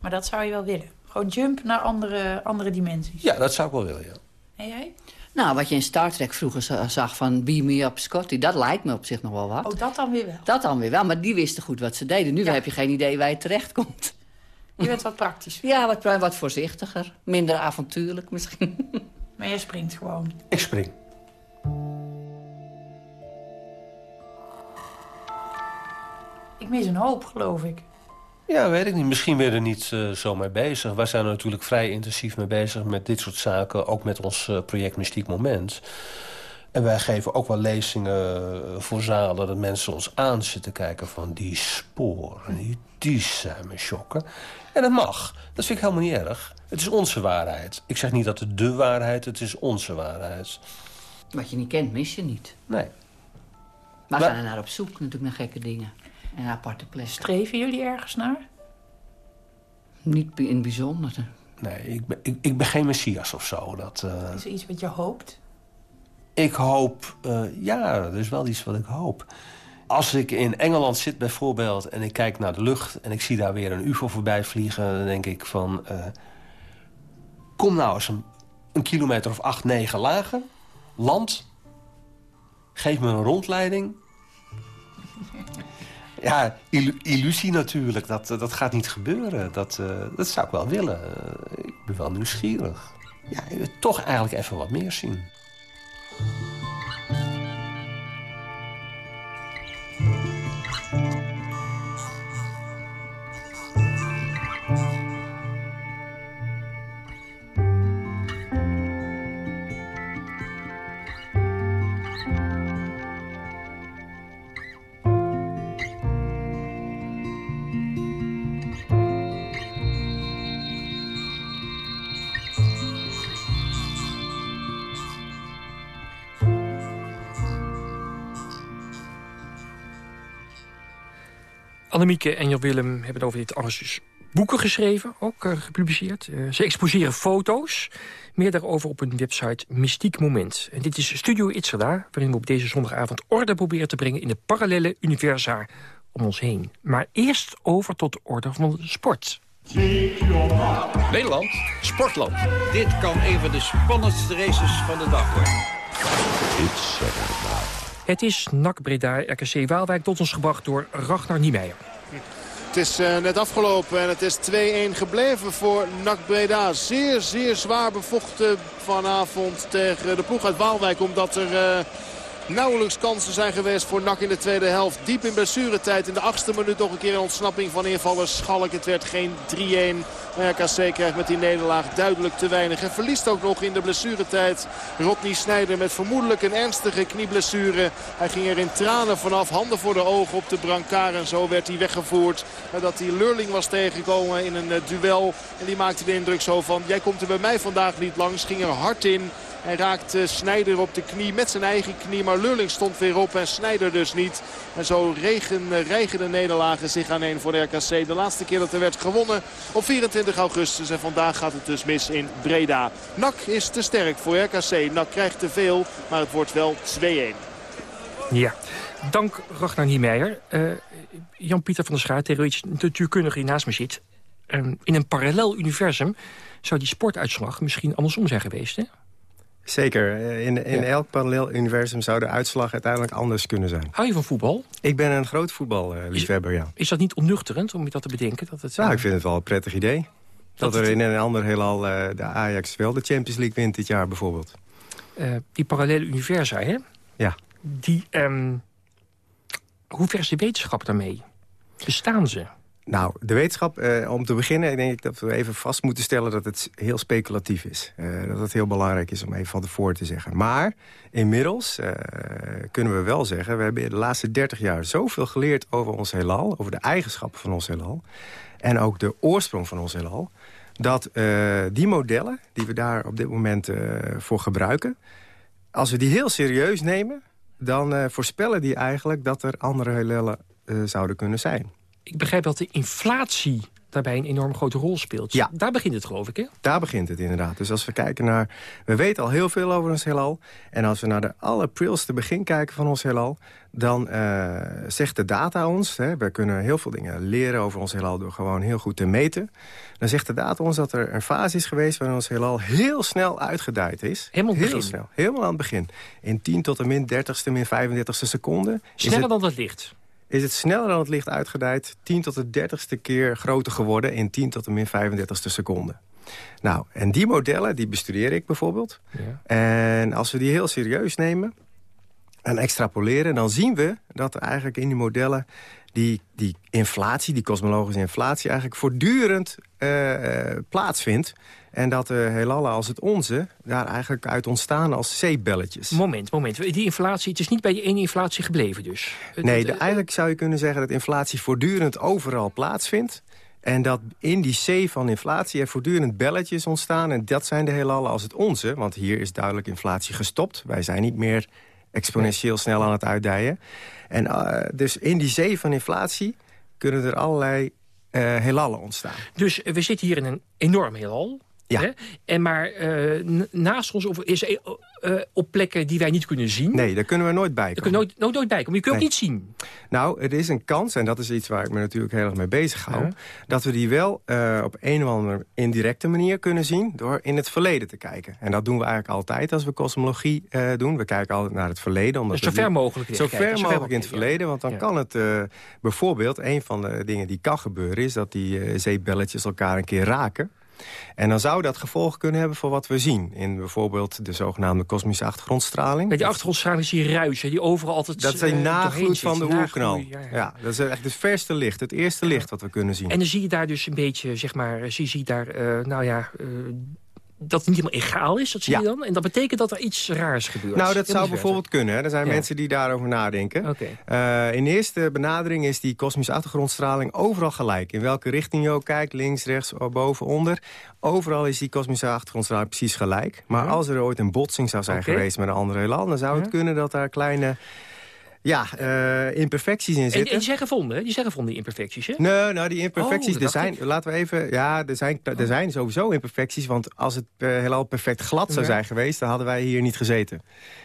Maar dat zou je wel willen. Gewoon jump naar andere, andere dimensies. Ja, dat zou ik wel willen, ja. En jij? Nou, wat je in Star Trek vroeger zag van Beam Me Up Scotty... dat lijkt me op zich nog wel wat. Oh, dat dan weer wel? Dat dan weer wel, maar die wisten goed wat ze deden. Nu ja. heb je geen idee waar je terecht komt. Je bent wat praktisch. Ja, wat, wat voorzichtiger. Minder avontuurlijk misschien. Maar jij springt gewoon? Ik spring. Ik mis een hoop, geloof ik. Ja, weet ik niet. Misschien ben je er niet uh, zo mee bezig. Wij zijn er natuurlijk vrij intensief mee bezig met dit soort zaken. Ook met ons uh, project Mystiek Moment. En wij geven ook wel lezingen voor zalen... dat mensen ons aan zitten kijken van die sporen. Die, die zijn me shocken. En dat mag. Dat vind ik helemaal niet erg. Het is onze waarheid. Ik zeg niet dat het de waarheid het is onze waarheid. Wat je niet kent, mis je niet. Nee. Maar we gaan er naar op zoek natuurlijk naar gekke dingen. En aparte plekken. Streven jullie ergens naar? Niet in het bijzonder. Nee, ik ben, ik, ik ben geen messias of zo. Dat, eh, Is er iets wat je hoopt? Ik hoop, eh, ja, er is wel iets wat ik hoop. Als ik in Engeland zit bijvoorbeeld en ik kijk naar de lucht... en ik zie daar weer een ufo voorbij vliegen... dan denk ik van, eh, kom nou eens een, een kilometer of acht, negen lager. Land. Geef me een rondleiding. Ja, illu- illusie natuurlijk. Dat, dat gaat niet gebeuren. Dat, eh, dat zou ik wel willen. Eh, ik ben wel nieuwsgierig. Ja, toch eigenlijk even wat meer zien. Annemieke en Jan Willem hebben over dit alles dus boeken geschreven, ook eh, gepubliceerd. Eh, ze exposeren foto's, meer daarover op hun website Mystiek Moment. En dit is Studio Itzerda, waarin we op deze zondagavond orde proberen te brengen... in de parallele universa om ons heen. Maar eerst over tot de orde van de sport. Nederland, sportland. Dit kan een van de spannendste races van de dag worden. Het is NAC Breda RKC Waalwijk tot ons gebracht door Ragnar Niemeyer. Het is eh, net afgelopen en het is 2-1 gebleven voor NAC Breda. Zeer, zeer zwaar bevochten vanavond tegen de ploeg uit Waalwijk. Omdat er eh, nauwelijks kansen zijn geweest voor NAC in de tweede helft. Diep in blessuretijd in de achtste minuut nog een keer een ontsnapping van invaller Schalk. Het werd geen 3-1. Maar RKC krijgt met die nederlaag duidelijk te weinig. En verliest ook nog in de blessuretijd Rodney Snijder met vermoedelijk een ernstige knieblessure. Hij ging er in tranen vanaf, handen voor de ogen op de brancard. En zo werd hij weggevoerd. Nadat hij Lurling was tegengekomen in een eh, duel. En die maakte de indruk zo van, jij komt er bij mij vandaag niet langs. Ging er hard in. Hij raakte Snijder op de knie met zijn eigen knie. Maar Lurling stond weer op en Snijder dus niet. En zo regen, de nederlagen zich aan een voor de RKC. De laatste keer dat er werd gewonnen op 24 augustus. En vandaag gaat het dus mis in Breda. NAC is te sterk voor RKC. NAC krijgt te veel, maar het wordt wel 2-1. Ja, dank Ragnar Niemeyer. Eh, Jan-Pieter van der Schaar, theoretisch natuurkundige die naast me zit. Ehm, in een parallel universum zou die sportuitslag misschien andersom zijn geweest, hè? Zeker. Eh, In, in elk parallel universum zou de uitslag uiteindelijk anders kunnen zijn. Hou je van voetbal? Ik ben een groot voetballiefhebber, ja. Is dat niet onnuchterend om je dat te bedenken? Dat het, Nou, ik vind het wel een prettig idee. Dat, Dat er in een ander heelal eh, de Ajax wel de Champions League wint dit jaar bijvoorbeeld. eh, die parallele universa, hè? Ja. Die, ehm, hoe ver is de wetenschap daarmee? Bestaan ze? Nou, de wetenschap, eh, om te beginnen, denk ik dat we even vast moeten stellen dat het heel speculatief is. Eh, dat het heel belangrijk is om even van tevoren te zeggen. Maar inmiddels eh, kunnen we wel zeggen, we hebben de laatste 30 jaar zoveel geleerd over ons heelal, over de eigenschappen van ons heelal. En ook de oorsprong van ons heelal. Dat eh, die modellen die we daar op dit moment eh, voor gebruiken, als we die heel serieus nemen, dan eh, voorspellen die eigenlijk dat er andere heelalen zouden kunnen zijn. Ik begrijp dat de inflatie daarbij een enorm grote rol speelt. Ja. Daar begint het, geloof ik, hè? Daar begint het inderdaad. Dus als we kijken naar... We weten al heel veel over ons heelal. En als we naar de allerprilste begin kijken van ons heelal... dan eh, zegt de data ons... Hè, we kunnen heel veel dingen leren over ons heelal... door gewoon heel goed te meten. Dan zegt de data ons dat er een fase is geweest... waarin ons heelal heel snel uitgedijd is. Helemaal heel begin. snel. Helemaal aan het begin. In 10 tot en min 30ste, min 35ste seconde. Sneller het- dan het licht. Is het sneller dan het licht uitgedijd... 10 tot de 30ste keer groter geworden in 10 tot de min 35ste seconde. Nou, en die modellen, die bestudeer ik bijvoorbeeld. En als we die heel serieus nemen en extrapoleren... dan zien we dat eigenlijk in die modellen die, die inflatie, die kosmologische inflatie... eigenlijk voortdurend eh, eh, plaatsvindt. En dat de heelallen als het onze daar eigenlijk uit ontstaan als zeepbelletjes. Moment, moment. Die inflatie, het is niet bij die ene inflatie gebleven dus. Nee, de, eigenlijk zou je kunnen zeggen dat inflatie voortdurend overal plaatsvindt. En dat in die zee van inflatie er voortdurend belletjes ontstaan. En dat zijn de heelallen als het onze. Want hier is duidelijk inflatie gestopt. Wij zijn niet meer exponentieel snel aan het uitdijen. En eh, dus in die zee van inflatie kunnen er allerlei uh, heelallen ontstaan. Dus we zitten hier in een enorm heelal. Ja. Hè? En maar uh, naast ons is uh, op plekken die wij niet kunnen zien. Nee, daar kunnen we nooit bij komen. Daar kunnen we nooit, nooit, bij komen. Je kunt nee. ook niet zien. Nou, het is een kans, en dat is iets waar ik me natuurlijk heel erg mee bezig hou... Ja. dat we die wel uh, op een of andere indirecte manier kunnen zien... door in het verleden te kijken. En dat doen we eigenlijk altijd als we kosmologie doen. We kijken altijd naar het verleden. Omdat dus zo ver mogelijk Zo ver mogelijk in het verleden, want dan ja. kan het bijvoorbeeld... een van de dingen die kan gebeuren is dat die zeepbelletjes elkaar een keer raken... En dan zou dat gevolgen kunnen hebben voor wat we zien. In bijvoorbeeld de zogenaamde kosmische achtergrondstraling. Die achtergrondstraling is die ruis, die overal altijd Dat die uh, nagloed van de oerknal. Ja, ja. ja, dat is echt het verste licht, het eerste licht wat we kunnen zien. En dan zie je daar dus een beetje, zeg maar, zie je daar, uh, nou ja... Uh, dat het niet helemaal egaal is, dat zie ja. je dan? En dat betekent dat er iets raars gebeurt. Nou, dat zou bijvoorbeeld kunnen. Hè. Er zijn ja. mensen die daarover nadenken. Okay. Uh, in eerste benadering is die kosmische achtergrondstraling overal gelijk. In welke richting je ook kijkt, links, rechts, boven, onder. Overal is die kosmische achtergrondstraling precies gelijk. Maar ja. als er ooit een botsing zou zijn okay. geweest met een andere heelal... dan zou het kunnen dat daar kleine ja, uh, imperfecties in zitten. En, die zijn gevonden, hè? Die zijn gevonden, die imperfecties, hè? Nee, nou, die imperfecties, oh, er zijn, ik. laten we even... Ja, er zijn, er zijn sowieso imperfecties, want als het uh, heelal perfect glad zou zijn geweest... dan hadden wij hier niet gezeten.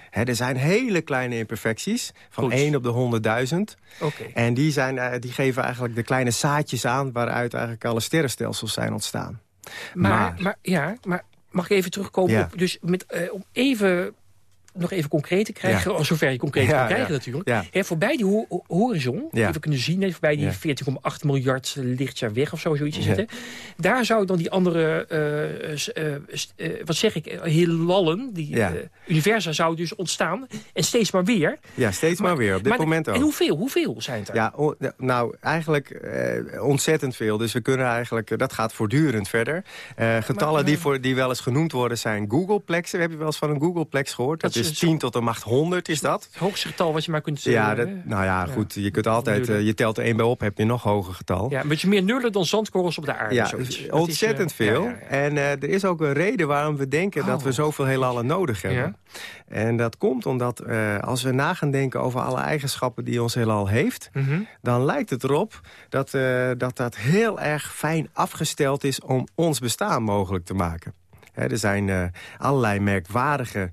Hè, er zijn hele kleine imperfecties, van Goed. 1 op de 100.000. Okay. En die, zijn, uh, die geven eigenlijk de kleine zaadjes aan... waaruit eigenlijk alle sterrenstelsels zijn ontstaan. Maar, maar, maar ja, maar mag ik even terugkomen Ja. op... Dus met, om even nog even concreet te krijgen, ja. zover je concreet kan krijgen natuurlijk. He, voorbij die ho horizon, die we kunnen zien, voorbij die Ja. 14,8 miljard lichtjaar weg of zo, zoiets zitten. Daar zou dan die andere, uh, uh, st- uh, wat zeg ik, heelallen, die Ja. uh, universa zou dus ontstaan. En steeds maar weer. Ja, steeds maar, weer, op dit maar, moment ook. En hoeveel, hoeveel zijn het er? Ja, nou, eigenlijk eh, ontzettend veel. Dus we kunnen eigenlijk, eh, dat gaat voortdurend verder. Eh, getallen die, voor, die wel eens genoemd worden zijn Googleplexen. Heb je wel eens van een Googleplex gehoord? Dat, Dat is is 10 tot de macht 100, is dat? Het hoogste getal wat je maar kunt... Ja, dat, nou ja, goed. Je kunt altijd, eh, je telt er één bij op, heb je een nog hoger getal. Ja, een beetje meer nullen dan zandkorrels op de aarde. Ja, zoiets. dus is, ontzettend veel. En eh, er is ook een reden waarom we denken dat we Oh. zoveel heelallen nodig hebben. En dat komt omdat eh, als we na gaan denken over alle eigenschappen die ons heelal heeft... Mhm. dan lijkt het erop dat, eh, dat dat heel erg fijn afgesteld is om ons bestaan mogelijk te maken. Er zijn eh, allerlei merkwaardige eh, eh,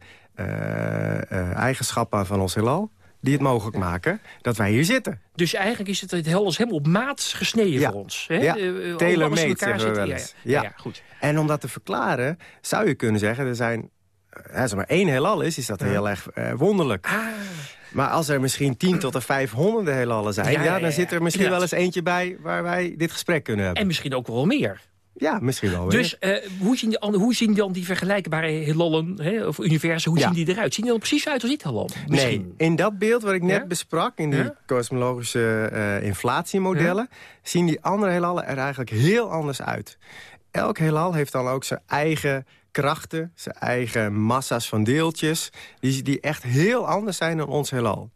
eigenschappen van ons heelal die het mogelijk maken dat wij hier zitten. Dus eigenlijk is het, het is helemaal op maat gesneden Ja. voor ons. Hè? Ja, Eh, eh, alles tailor-made in elkaar zeggen we zitten. wel eens. Ja, ja. Ja. ja, goed. En om dat te verklaren zou je kunnen zeggen... er zijn, eh, als er maar één heelal is, is dat heel erg eh, wonderlijk. Ah. Maar als er misschien 10 tot de 500 heelallen zijn... Ja, dan zit er misschien wel eens eentje bij... waar wij dit gesprek kunnen hebben. En misschien ook wel meer. Ja, misschien wel. Dus eh, hoe, zien die, hoe zien dan die vergelijkbare heelallen, hè, of universen, hoe Ja. zien die eruit? Zien die er precies uit als dit heelal? Nee, in dat beeld wat ik net Ja? besprak... in die Ja? kosmologische eh, inflatiemodellen... zien die andere heelallen er eigenlijk heel anders uit. Elk heelal heeft dan ook zijn eigen krachten... zijn eigen massa's van deeltjes... die, die echt heel anders zijn dan ons heelal.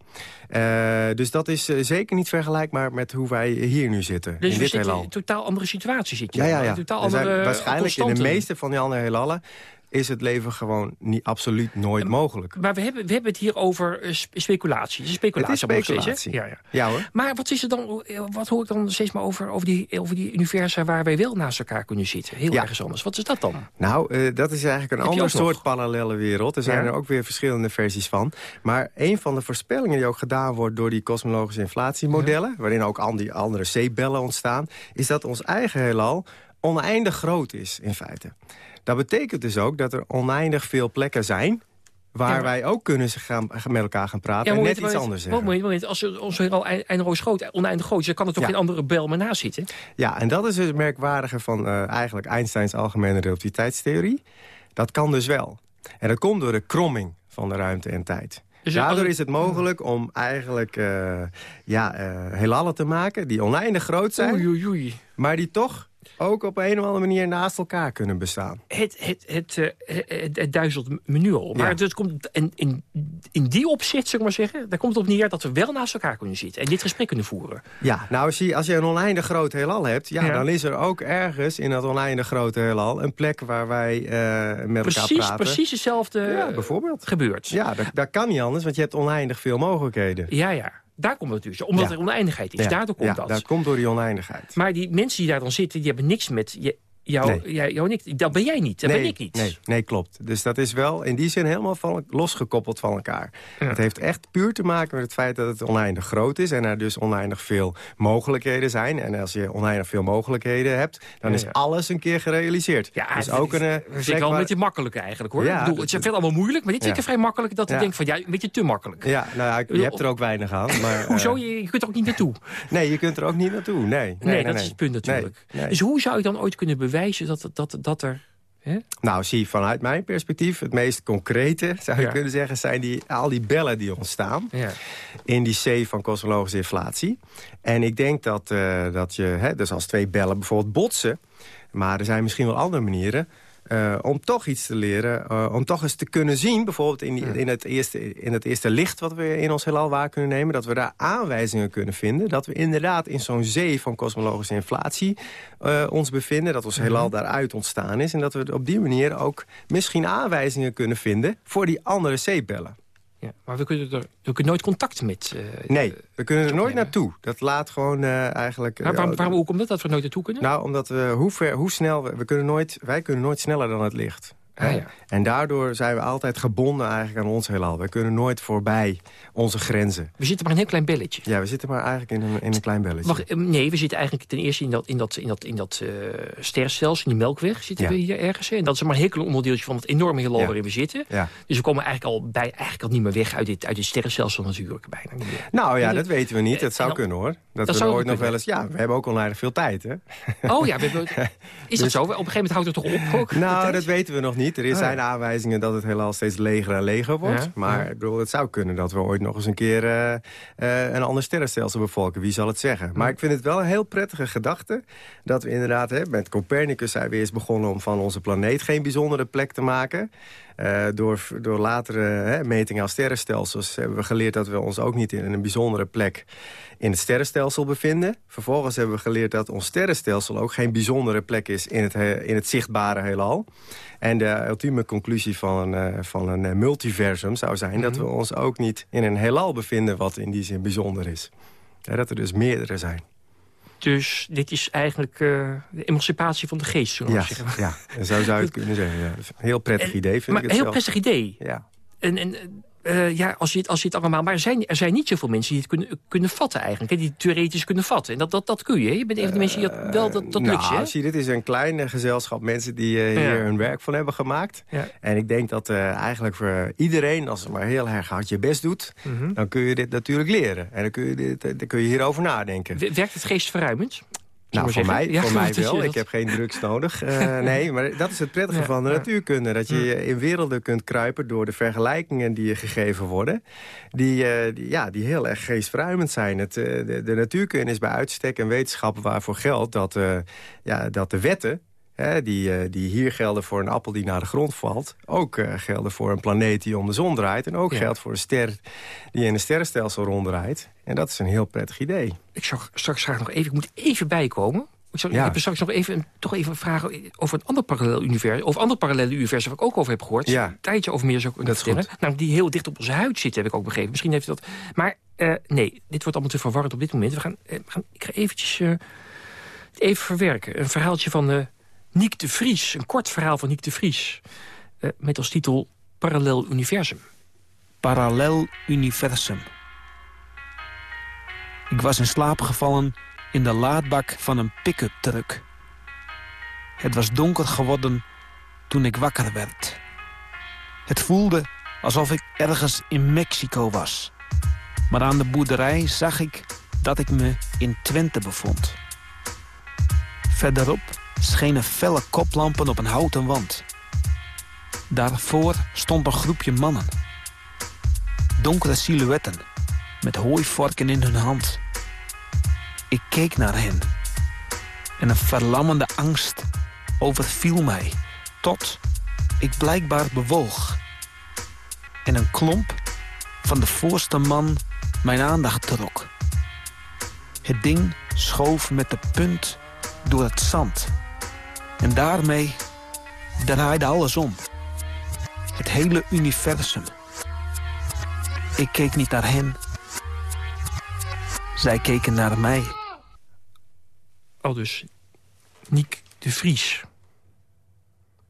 Eh, dus dat is eh, zeker niet vergelijkbaar met hoe wij hier nu zitten. Dus in dit zitten in een totaal andere situatie. Zit je Ja, ja, ja. Totaal Er zijn andere waarschijnlijk in de meeste van die andere heelallen... is het leven gewoon niet, absoluut nooit mogelijk. Maar we hebben, we hebben het hier over eh, spe- speculatie. Het is speculatie. Het is steeds, speculatie. ja, ja. Ja hoor. Maar wat, is er dan, eh, wat hoor ik dan steeds maar over, over, die, over die universa... waar wij wel naast elkaar kunnen zitten? Heel Ja. ergens anders. Wat is dat dan? Nou, eh, dat is eigenlijk een Heb ander ook nog? soort parallelle wereld. Er zijn Ja? er ook weer verschillende versies van. Maar een van de voorspellingen die ook gedaan wordt... door die kosmologische inflatiemodellen... waarin ook al die andere zeepbellen ontstaan... is dat ons eigen heelal oneindig groot is, in feite. Dat betekent dus ook dat er oneindig veel plekken zijn... waar Ja. wij ook kunnen gaan, met elkaar gaan praten en moment, net iets moment, anders zeggen. Moment, moment. Als er- ons al eindeloos groot, oneindig groot is... dan kan er toch Ja. geen andere bel meer naast zitten? Ja, en dat is dus het merkwaardige van eh, eigenlijk Einsteins algemene relativiteitstheorie. Dat kan dus wel. En dat komt door de kromming van de ruimte en tijd. Dus Daardoor is het mogelijk om eigenlijk eh ja, eh heelallen te maken die oneindig groot zijn... Oei, oei, oei. maar die toch ook op een of andere manier naast elkaar kunnen bestaan. Het, het, het, eh, het, het duizelt me nu al. Maar Ja. het komt, in, in, in die opzicht, zeg ik maar zeggen... daar komt het op neer dat we wel naast elkaar kunnen zitten... en dit gesprek kunnen voeren. Ja, nou als je, als je een oneindig groot heelal hebt... Ja, Ja. dan is er ook ergens in dat oneindig grote heelal... een plek waar wij eh, met elkaar Precies, praten. precies hetzelfde Ja, bijvoorbeeld. gebeurt. Ja, dat, dat kan niet anders, want je hebt oneindig veel mogelijkheden. Ja, ja. Daar komt het dus, omdat er oneindigheid is. Daardoor komt ja, dat. dat komt door die oneindigheid. Maar die mensen die daar dan zitten, die hebben niks met... Je, jou, Nee. jij, jou niks, dat ben jij niet, dat nee, ben ik niet. Nee, nee, klopt. Dus dat is wel in die zin helemaal van, losgekoppeld van elkaar. Het heeft echt puur te maken met het feit dat het oneindig groot is... en er dus oneindig veel mogelijkheden zijn. En als je oneindig veel mogelijkheden hebt... dan Ja, is ja. alles een keer gerealiseerd. Ja, dus ook een, eh, vind plek ik wel een beetje makkelijk eigenlijk, hoor. Ja, ik bedoel, dat- het is verder allemaal moeilijk, maar dit vind ik vrij makkelijk... dat ik denk van, ja, een beetje te makkelijk. Ja, nou je hebt er ook weinig aan. [laughs] Maar, Hoezo? eh, Je, je kunt er ook niet naartoe. Nee, je kunt er ook niet naartoe. Nee, nee, dat is het punt natuurlijk. Dus hoe zou je dan ooit kunnen bewijzen dat, dat, dat er... Hè? Nou, zie, vanuit mijn perspectief, het meest concrete, zou je Ja. kunnen zeggen, zijn die, al die bellen die ontstaan Ja. in die C van kosmologische inflatie. En ik denk dat, eh, dat je, hè, dus als twee bellen bijvoorbeeld botsen, maar er zijn misschien wel andere manieren, eh, om toch iets te leren, eh, om toch eens te kunnen zien... bijvoorbeeld in, die- in, het eerste, in het eerste licht wat we in ons heelal waar kunnen nemen... dat we daar aanwijzingen kunnen vinden. Dat we inderdaad in zo'n zee van kosmologische inflatie eh, ons bevinden. Dat ons heelal daaruit ontstaan is. En dat we op die manier ook misschien aanwijzingen kunnen vinden... voor die andere zeebellen. Ja, maar we kunnen, er, we kunnen nooit contact met... eh, Nee, we kunnen er nooit naartoe. Dat laat gewoon eh, eigenlijk... Maar eh, waarom, waarom, hoe komt dat, dat we er nooit naartoe kunnen? Nou, omdat we hoe, ver, hoe snel... We, we kunnen nooit, wij kunnen nooit sneller dan het licht. Ah, ja. En daardoor zijn we altijd gebonden eigenlijk aan ons heelal. We kunnen nooit voorbij onze grenzen. We zitten maar een heel klein belletje. Ja, we zitten maar eigenlijk in een, in een klein belletje. Eh, nee, we zitten eigenlijk ten eerste in dat, in dat, in dat, in dat eh, sterrenstelsel, in die melkweg zitten Ja. we hier ergens. hè. En dat is maar een heel klein onderdeeltje van het enorme heelal Ja. waarin we zitten. Dus we komen eigenlijk al, bij, eigenlijk al niet meer weg uit dit, uit dit sterrenstelsel natuurlijk. Bijna meer. Nou ja, dat weten we niet. Dat zou dan- kunnen hoor. Dat, dat we zou ooit nog wel eens... Ja, we hebben ook oneindig veel tijd, hè? Oh ja, we [laughs] is dat Dus- zo? Op een gegeven moment houdt het toch op? Ook, de Nou, dat weten we nog niet. Er Ah, zijn aanwijzingen dat het heelal steeds leger en leger wordt. Ja, Maar ja. ik bedoel, het zou kunnen dat we ooit nog eens een keer eh, eh, een ander sterrenstelsel bevolken. Wie zal het zeggen? Maar ik vind het wel een heel prettige gedachte dat we inderdaad, hè, met Copernicus zijn we eerst begonnen om van onze planeet geen bijzondere plek te maken. Eh, door, door latere hè, metingen aan sterrenstelsels hebben we geleerd dat we ons ook niet in een bijzondere plek in het sterrenstelsel bevinden. Vervolgens hebben we geleerd dat ons sterrenstelsel ook geen bijzondere plek is in het, he- in het zichtbare heelal. En de ultieme conclusie van een, eh, van een eh, multiversum zou zijn dat we ons ook niet in een heelal bevinden wat in die zin bijzonder is. Ja, dat er dus meerdere zijn. Dus dit is eigenlijk eh, de emancipatie van de geest, zullen we Ja, zeggen. ja, en zo zou je het kunnen zeggen. Ja. Heel prettig idee, vind maar ik een het heel zelf. prettig idee. Ja. En, en eh, ja, als je, het, als je het allemaal... Maar er zijn, er zijn niet zoveel mensen die het kunnen, kunnen vatten eigenlijk. Hè, die het theoretisch kunnen vatten. En dat, dat, dat kun je. Je bent een van de mensen die dat wel... Dat, dat lukt je, nou, zie, dit is een klein eh, gezelschap mensen die eh, hier Ja. hun werk van hebben gemaakt. Ja. En ik denk dat eh, eigenlijk voor iedereen, als je maar heel erg hard je best doet... Mhm. dan kun je dit natuurlijk leren. En dan kun je, dit, eh, dan kun je hierover nadenken. Werkt het geestverruimend? Nou, voor mij, voor mij wel. Ik heb geen drugs nodig. Eh, [laughs] nee, maar dat is het prettige Ja, van de ja. natuurkunde. Dat je in werelden kunt kruipen door de vergelijkingen die je gegeven worden. Die, eh, die, ja, die heel erg geestverruimend zijn. Het, eh, de, de natuurkunde is bij uitstek een wetenschap waarvoor geldt dat, ja, dat de wetten... Hè, die, eh, die hier gelden voor een appel die naar de grond valt... ook eh, gelden voor een planeet die om de zon draait... en ook Ja. geldt voor een ster die in een sterrenstelsel ronddraait. En dat is een heel prettig idee. Ik zou straks graag nog even... Ik moet even bijkomen. Ik, zou, Ja. ik heb straks nog even, toch even vragen over een ander parallel universum. Of andere parallele universum waar ik ook over heb gehoord. Ja. Een tijdje over meer zou kunnen Dat vertellen. Nou, die heel dicht op onze huid zitten, heb ik ook begrepen. Misschien heeft dat... Maar eh, nee, dit wordt allemaal te verwarrend op dit moment. We gaan, we gaan, ik ga eventjes even verwerken. Een verhaaltje van eh Niek de Vries. Een kort verhaal van Niek de Vries. Eh, met als titel Parallel Universum. Parallel universum. Ik was in slaap gevallen in de laadbak van een pick-up truck. Het was donker geworden toen ik wakker werd. Het voelde alsof ik ergens in Mexico was. Maar aan de boerderij zag ik dat ik me in Twente bevond. Verderop schenen felle koplampen op een houten wand. Daarvoor stond een groepje mannen. Donkere silhouetten met hooivorken in hun hand. Ik keek naar hen. En een verlammende angst overviel mij. Tot ik blijkbaar bewoog. En een klomp van de voorste man mijn aandacht trok. Het ding schoof met de punt door het zand. En daarmee draaide alles om. Het hele universum. Ik keek niet naar hen, Zij keken naar mij. Al dus Niek de Vries.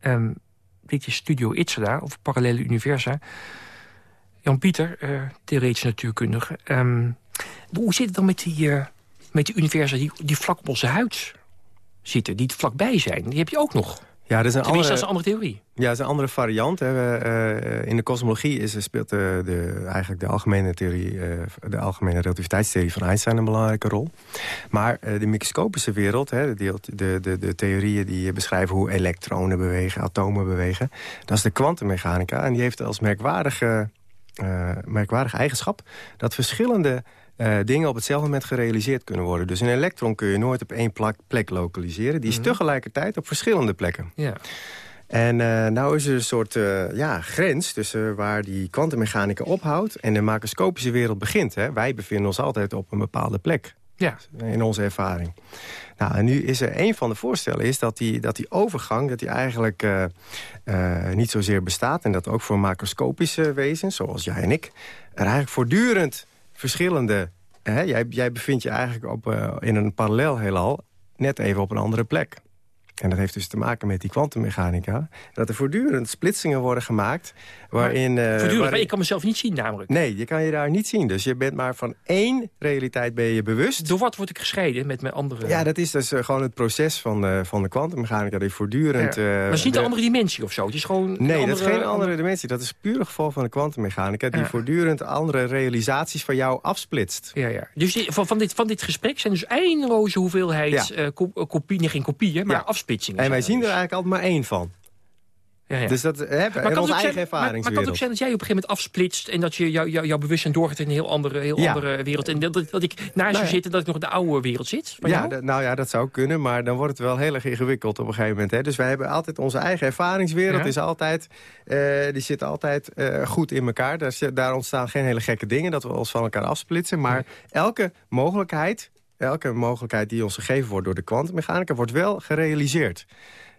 Um, dit is Studio Itzada, of Parallele Universa. Jan-Pieter, uh, theoretisch natuurkundige. Um, hoe zit het dan met die, uh, met die universa die, die vlak op onze huid zitten? Die vlakbij zijn? Die heb je ook nog. Ja, dat is een andere, dat is een andere theorie. Ja, dat is een andere variant. Hè. Uh, in de kosmologie is, speelt de, de, eigenlijk de algemene, theorie, uh, de algemene relativiteitstheorie van Einstein een belangrijke rol. Maar uh, de microscopische wereld, hè, de, de, de, de theorieën die beschrijven hoe elektronen bewegen, atomen bewegen, dat is de kwantummechanica. En die heeft als merkwaardige, merkwaardige eigenschap dat verschillende uh, dingen op hetzelfde moment gerealiseerd kunnen worden. Dus een elektron kun je nooit op één plek, plek lokaliseren. Die is mhm. tegelijkertijd op verschillende plekken. Ja. En uh, nou is er een soort uh, ja, grens tussen waar die kwantummechanica ophoudt... en de macroscopische wereld begint. Hè. Wij bevinden ons altijd op een bepaalde plek. Ja. In onze ervaring. Nou, en nu is er een van de voorstellen is dat die, dat die overgang... dat die eigenlijk uh, uh, niet zozeer bestaat... en dat ook voor macroscopische wezens, zoals jij en ik... er eigenlijk voortdurend verschillende... Hè, jij, jij bevindt je eigenlijk op, uh, in een parallel heelal... net even op een andere plek. En dat heeft dus te maken met die kwantummechanica. Dat er voortdurend splitsingen worden gemaakt. Waarin, uh, waarin... ik kan mezelf niet zien namelijk. Nee, je kan je daar niet zien. Dus je bent maar van één realiteit ben je bewust. Door wat word ik gescheiden met mijn andere... Ja, dat is dus uh, gewoon het proces van, uh, van de kwantummechanica. Die voortdurend... Ja. maar het is niet de... een andere dimensie of zo? Het is gewoon nee, andere... dat is geen andere dimensie. Dat is puur geval van de kwantummechanica. Die ja. voortdurend andere realisaties van jou afsplitst. Ja, ja. Dus die, van, van, dit, van dit gesprek zijn dus eindeloze hoeveelheid ja. kopieën, geen kopieën, maar afsplitsingen. En wij zien er eigenlijk altijd maar één van. Ja, ja. Dus dat hebben we onze eigen ervaringswereld. Maar, kan het ook zijn dat jij op een gegeven moment afsplitst... en dat je jou, jou, jouw bewustzijn doorgaat in een heel andere, heel ja. andere wereld... en dat, dat ik naast nou, je zit en dat ik nog in de oude wereld zit? Ja, nou ja, dat zou kunnen, maar dan wordt het wel heel erg ingewikkeld op een gegeven moment. Hè. Dus wij hebben altijd onze eigen ervaringswereld. Is altijd, uh, die zit altijd uh, goed in elkaar. Daar, daar, ontstaan geen hele gekke dingen, dat we ons van elkaar afsplitsen. Maar elke mogelijkheid elke mogelijkheid die ons gegeven wordt door de kwantummechanica... wordt wel gerealiseerd.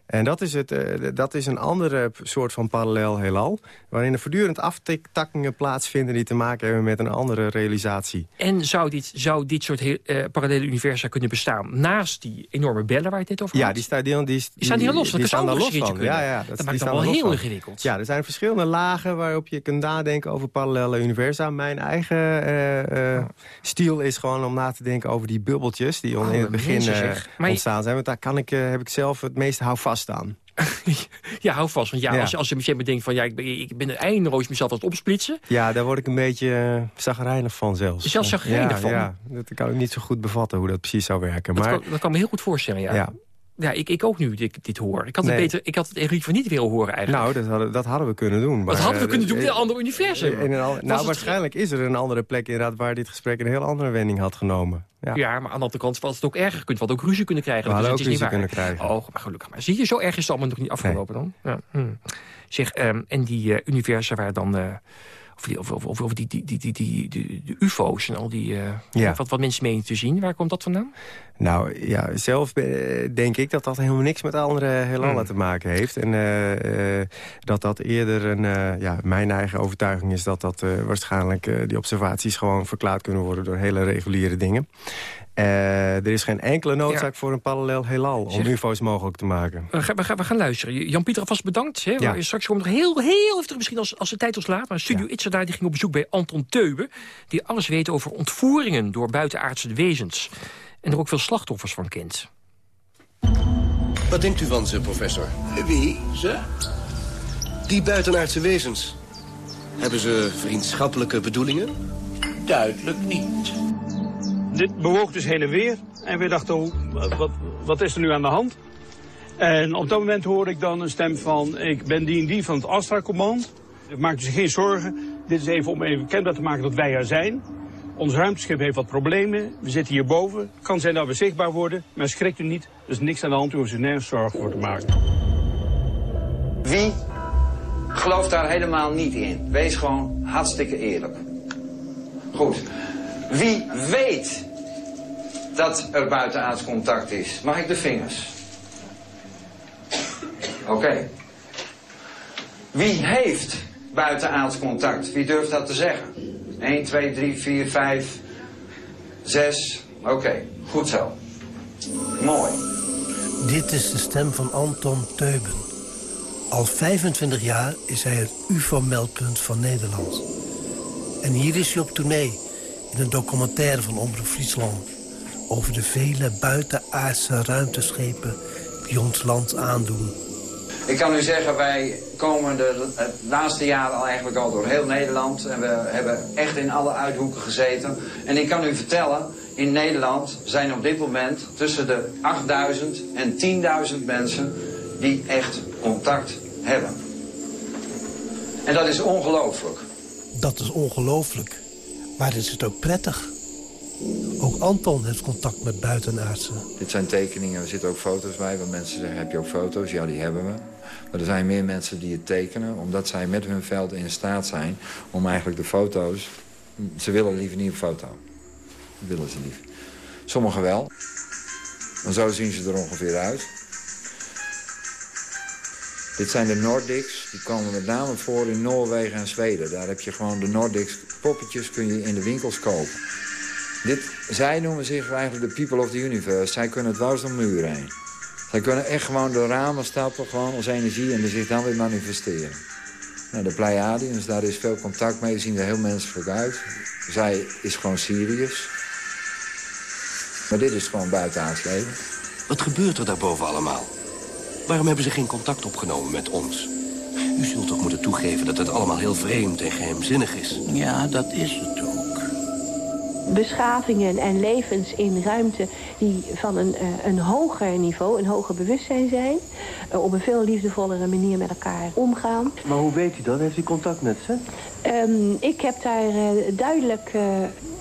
En dat is, het, uh, dat is een andere soort van parallel heelal... waarin er voortdurend aftakkingen plaatsvinden... die te maken hebben met een andere realisatie. En zou dit, zou dit soort uh, parallele universa kunnen bestaan... naast die enorme bellen waar je het net over had? Ja, die, staan, die, die, die, staan hier los. Die, die staan daar los van. Ja, ja, dat, dat maakt wel heel ingewikkeld. Ja, er zijn verschillende lagen waarop je kunt nadenken over parallele universa. Mijn eigen uh, oh. stiel is gewoon om na te denken over die bubbeltjes... die oh, in het begin ontstaan zijn. Want daar kan ik, heb ik zelf het meeste houvast staan. [laughs] ja, hou vast. Want ja, ja. als, als je misschien denkt van... ja, ik ben, ik ben eindeloos mezelf aan het opsplitsen. Ja, daar word ik een beetje uh, zagrijnig van zelfs. Zelfs zagrijnig ja, van? Ja, dat kan ik niet zo goed bevatten hoe dat precies zou werken. Dat, maar, kan, dat kan me heel goed voorstellen, ja. ja. Ja, ik, ik ook nu dit, dit hoor. Ik had, het nee. beter, ik had het liever niet willen horen eigenlijk. Nou, dat hadden, dat hadden we kunnen doen. Maar, dat hadden we kunnen doen in een ander universum. In een al, nou, waarschijnlijk is er een andere plek inderdaad... waar dit gesprek een heel andere wending had genomen. Ja, ja maar aan de andere kant was het ook erger. Kunt wat ook ruzie kunnen krijgen. We hadden dus ook ruzie kunnen krijgen. Oh, maar gelukkig. Maar zie je, zo erg is het allemaal nog niet afgelopen nee. dan? Ja. Hm. Zeg, um, en die uh, universa waar dan... Uh, of, die, of, of, of die, die, die, die, die, die, de ufo's en al die... Uh, ja. wat, wat mensen menen te zien. Waar komt dat vandaan? Nou, ja, zelf denk ik dat dat helemaal niks met andere heelallen mm. te maken heeft. En uh, uh, dat dat eerder een... Uh, ja, mijn eigen overtuiging is dat dat waarschijnlijk... die observaties gewoon verklaard kunnen worden door hele reguliere dingen. Uh, er is geen enkele noodzaak ja. voor een parallel heelal om ufo's mogelijk te maken. We gaan, we gaan, we gaan luisteren. Jan-Pieter, alvast bedankt. Hè? Ja. Straks komt nog heel, heel even misschien als, als de tijd ons laat. Maar Studio ja. Itzerda die ging op bezoek bij Anton Teube... die alles weet over ontvoeringen door buitenaardse wezens. En er ook veel slachtoffers van kent. Wat denkt u van ze, professor? Wie? Ze? Die buitenaardse wezens. Hebben ze vriendschappelijke bedoelingen? Duidelijk niet dit bewoog dus heen en weer. En we dachten, wat, wat is er nu aan de hand? En op dat moment hoorde ik dan een stem van... ik ben die en die van het Astra-command. Maak je geen zorgen. Dit is even om even kenbaar te maken dat wij er zijn. Ons ruimteschip heeft wat problemen. We zitten hierboven. Kan zijn dat we zichtbaar worden. Maar schrikt u niet. Er is niks aan de hand. U hoeft zich nergens zorgen voor te maken. Wie gelooft daar helemaal niet in? Wees gewoon hartstikke eerlijk. Goed. Wie weet dat er buitenaards contact is? Mag ik de vingers? Oké. Wie heeft buitenaards contact? Wie durft dat te zeggen? 1, 2, 3, 4, 5, zes. Oké, goed zo. Mooi. Dit is de stem van Anton Teuben. Al 25 jaar is hij het UFO-meldpunt van Nederland. En hier is hij op tournee in een documentaire van Omroep Friesland... over de vele buitenaardse ruimteschepen die ons land aandoen. Ik kan u zeggen, wij komen de, het laatste jaar al eigenlijk al door heel Nederland. En we hebben echt in alle uithoeken gezeten. En ik kan u vertellen, in Nederland zijn op dit moment tussen de 8000 en 10.000 mensen die echt contact hebben. En dat is ongelooflijk. Dat is ongelooflijk. Maar is het ook prettig? Ook Anton heeft contact met buitenaardsen. Dit zijn tekeningen, er zitten ook foto's bij. Want mensen zeggen, heb je ook foto's? Ja, die hebben we. Maar er zijn meer mensen die het tekenen... omdat zij met hun veld in staat zijn om eigenlijk de foto's... Ze willen liever niet op foto. Dat willen ze niet. Sommigen wel. En zo zien ze er ongeveer uit. Dit zijn de Nordics. Die komen met name voor in Noorwegen en Zweden. Daar heb je gewoon de Nordics poppetjes kun je in de winkels kopen. Dit, zij noemen zich eigenlijk de people of the universe. Zij kunnen het dwars door muur heen. Zij kunnen echt gewoon de ramen stappen gewoon als energie en zich dan weer manifesteren. Nou, de Pleiadians, daar is veel contact mee, zien er heel menselijk uit. Zij is gewoon Sirius. Maar dit is gewoon buitenaards leven. Wat gebeurt er daarboven allemaal? Waarom hebben ze geen contact opgenomen met ons? U zult toch moeten toegeven dat het allemaal heel vreemd en geheimzinnig is. Ja, dat is het ook. Beschavingen en levens in ruimte die van een, uh, een hoger niveau, een hoger bewustzijn zijn. Uh, op een veel liefdevollere manier met elkaar omgaan. Maar hoe weet u dat? Heeft u contact met ze? Um, ik heb daar uh, duidelijk,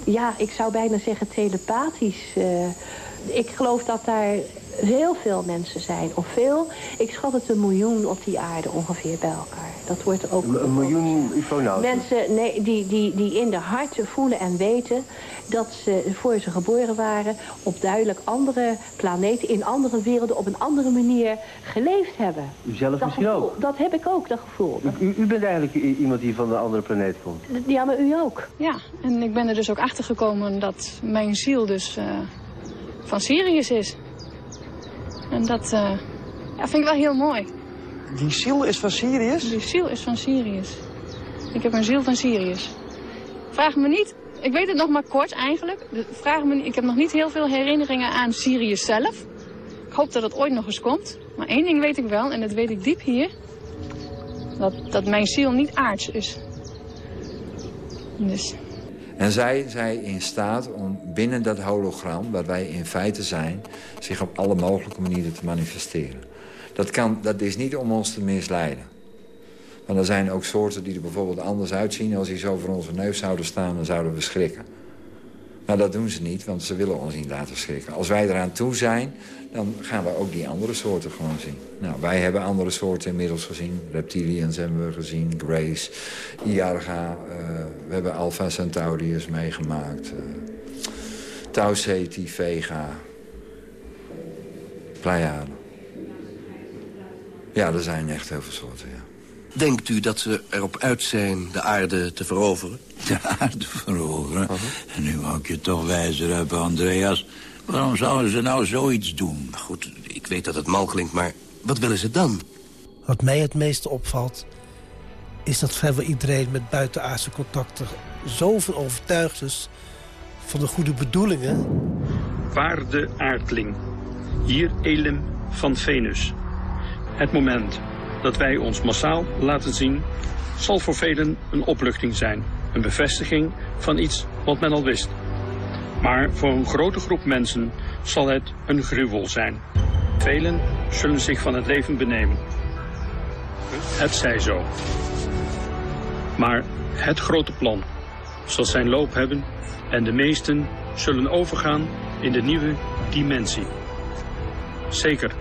ja, ik zou bijna zeggen telepathisch. ik geloof dat daar heel veel mensen zijn. Of veel, ik schat het een miljoen op die aarde ongeveer bij elkaar. Dat wordt ook... Een, een miljoen ufonauten? Mensen nee, die, die, die in de hart voelen en weten dat ze, voor ze geboren waren... op duidelijk andere planeten, in andere werelden... op een andere manier geleefd hebben. U zelf dat misschien gevoel, ook? Dat heb ik ook, dat gevoel. U, u, bent eigenlijk iemand die van een andere planeet komt? Ja, maar u ook. Ja, en ik ben er dus ook achter gekomen dat mijn ziel dus uh, van Sirius is. En dat uh, ja, vind ik wel heel mooi. Die ziel is van Sirius? Die ziel is van Sirius. Ik heb een ziel van Sirius. Vraag me niet, ik weet het nog maar kort eigenlijk. Vraag me, ik heb nog niet heel veel herinneringen aan Sirius zelf. Ik hoop dat het ooit nog eens komt. Maar één ding weet ik wel, en dat weet ik diep hier. Dat, dat mijn ziel niet aards is. Dus... En zij zijn in staat om binnen dat hologram, wat wij in feite zijn... zich op alle mogelijke manieren te manifesteren. Dat, kan, dat is niet om ons te misleiden. Want er zijn ook soorten die er bijvoorbeeld anders uitzien. Als die zo voor onze neus zouden staan, dan zouden we schrikken. Maar dat doen ze niet, want ze willen ons niet laten schrikken. Als wij eraan toe zijn, dan gaan we ook die andere soorten gewoon zien. Nou, wij hebben andere soorten inmiddels gezien. Reptilians hebben we gezien, Grace, Iarga. Uh, we hebben Alpha Centaurius meegemaakt. Uh, Tau Ceti, Vega. Pleiade. Ja, er zijn echt heel veel soorten, ja. Denkt u dat ze erop uit zijn de aarde te veroveren? De aarde veroveren? Uh -huh. En nu wou ik je toch wijzer hebben, Andreas. Waarom zouden ze nou zoiets doen? Goed, ik weet dat het mal klinkt, maar wat willen ze dan? Wat mij het meeste opvalt... is dat vrijwel iedereen met buitenaardse contacten... zoveel overtuigd is van de goede bedoelingen. Waarde aardling. Hier Elim van Venus. Het moment dat wij ons massaal laten zien... zal voor velen een opluchting zijn. Een bevestiging van iets wat men al wist. Maar voor een grote groep mensen zal het een gruwel zijn. Velen zullen zich van het leven benemen. Het zij zo. Maar het grote plan zal zijn loop hebben en de meesten zullen overgaan in de nieuwe dimensie. Zeker,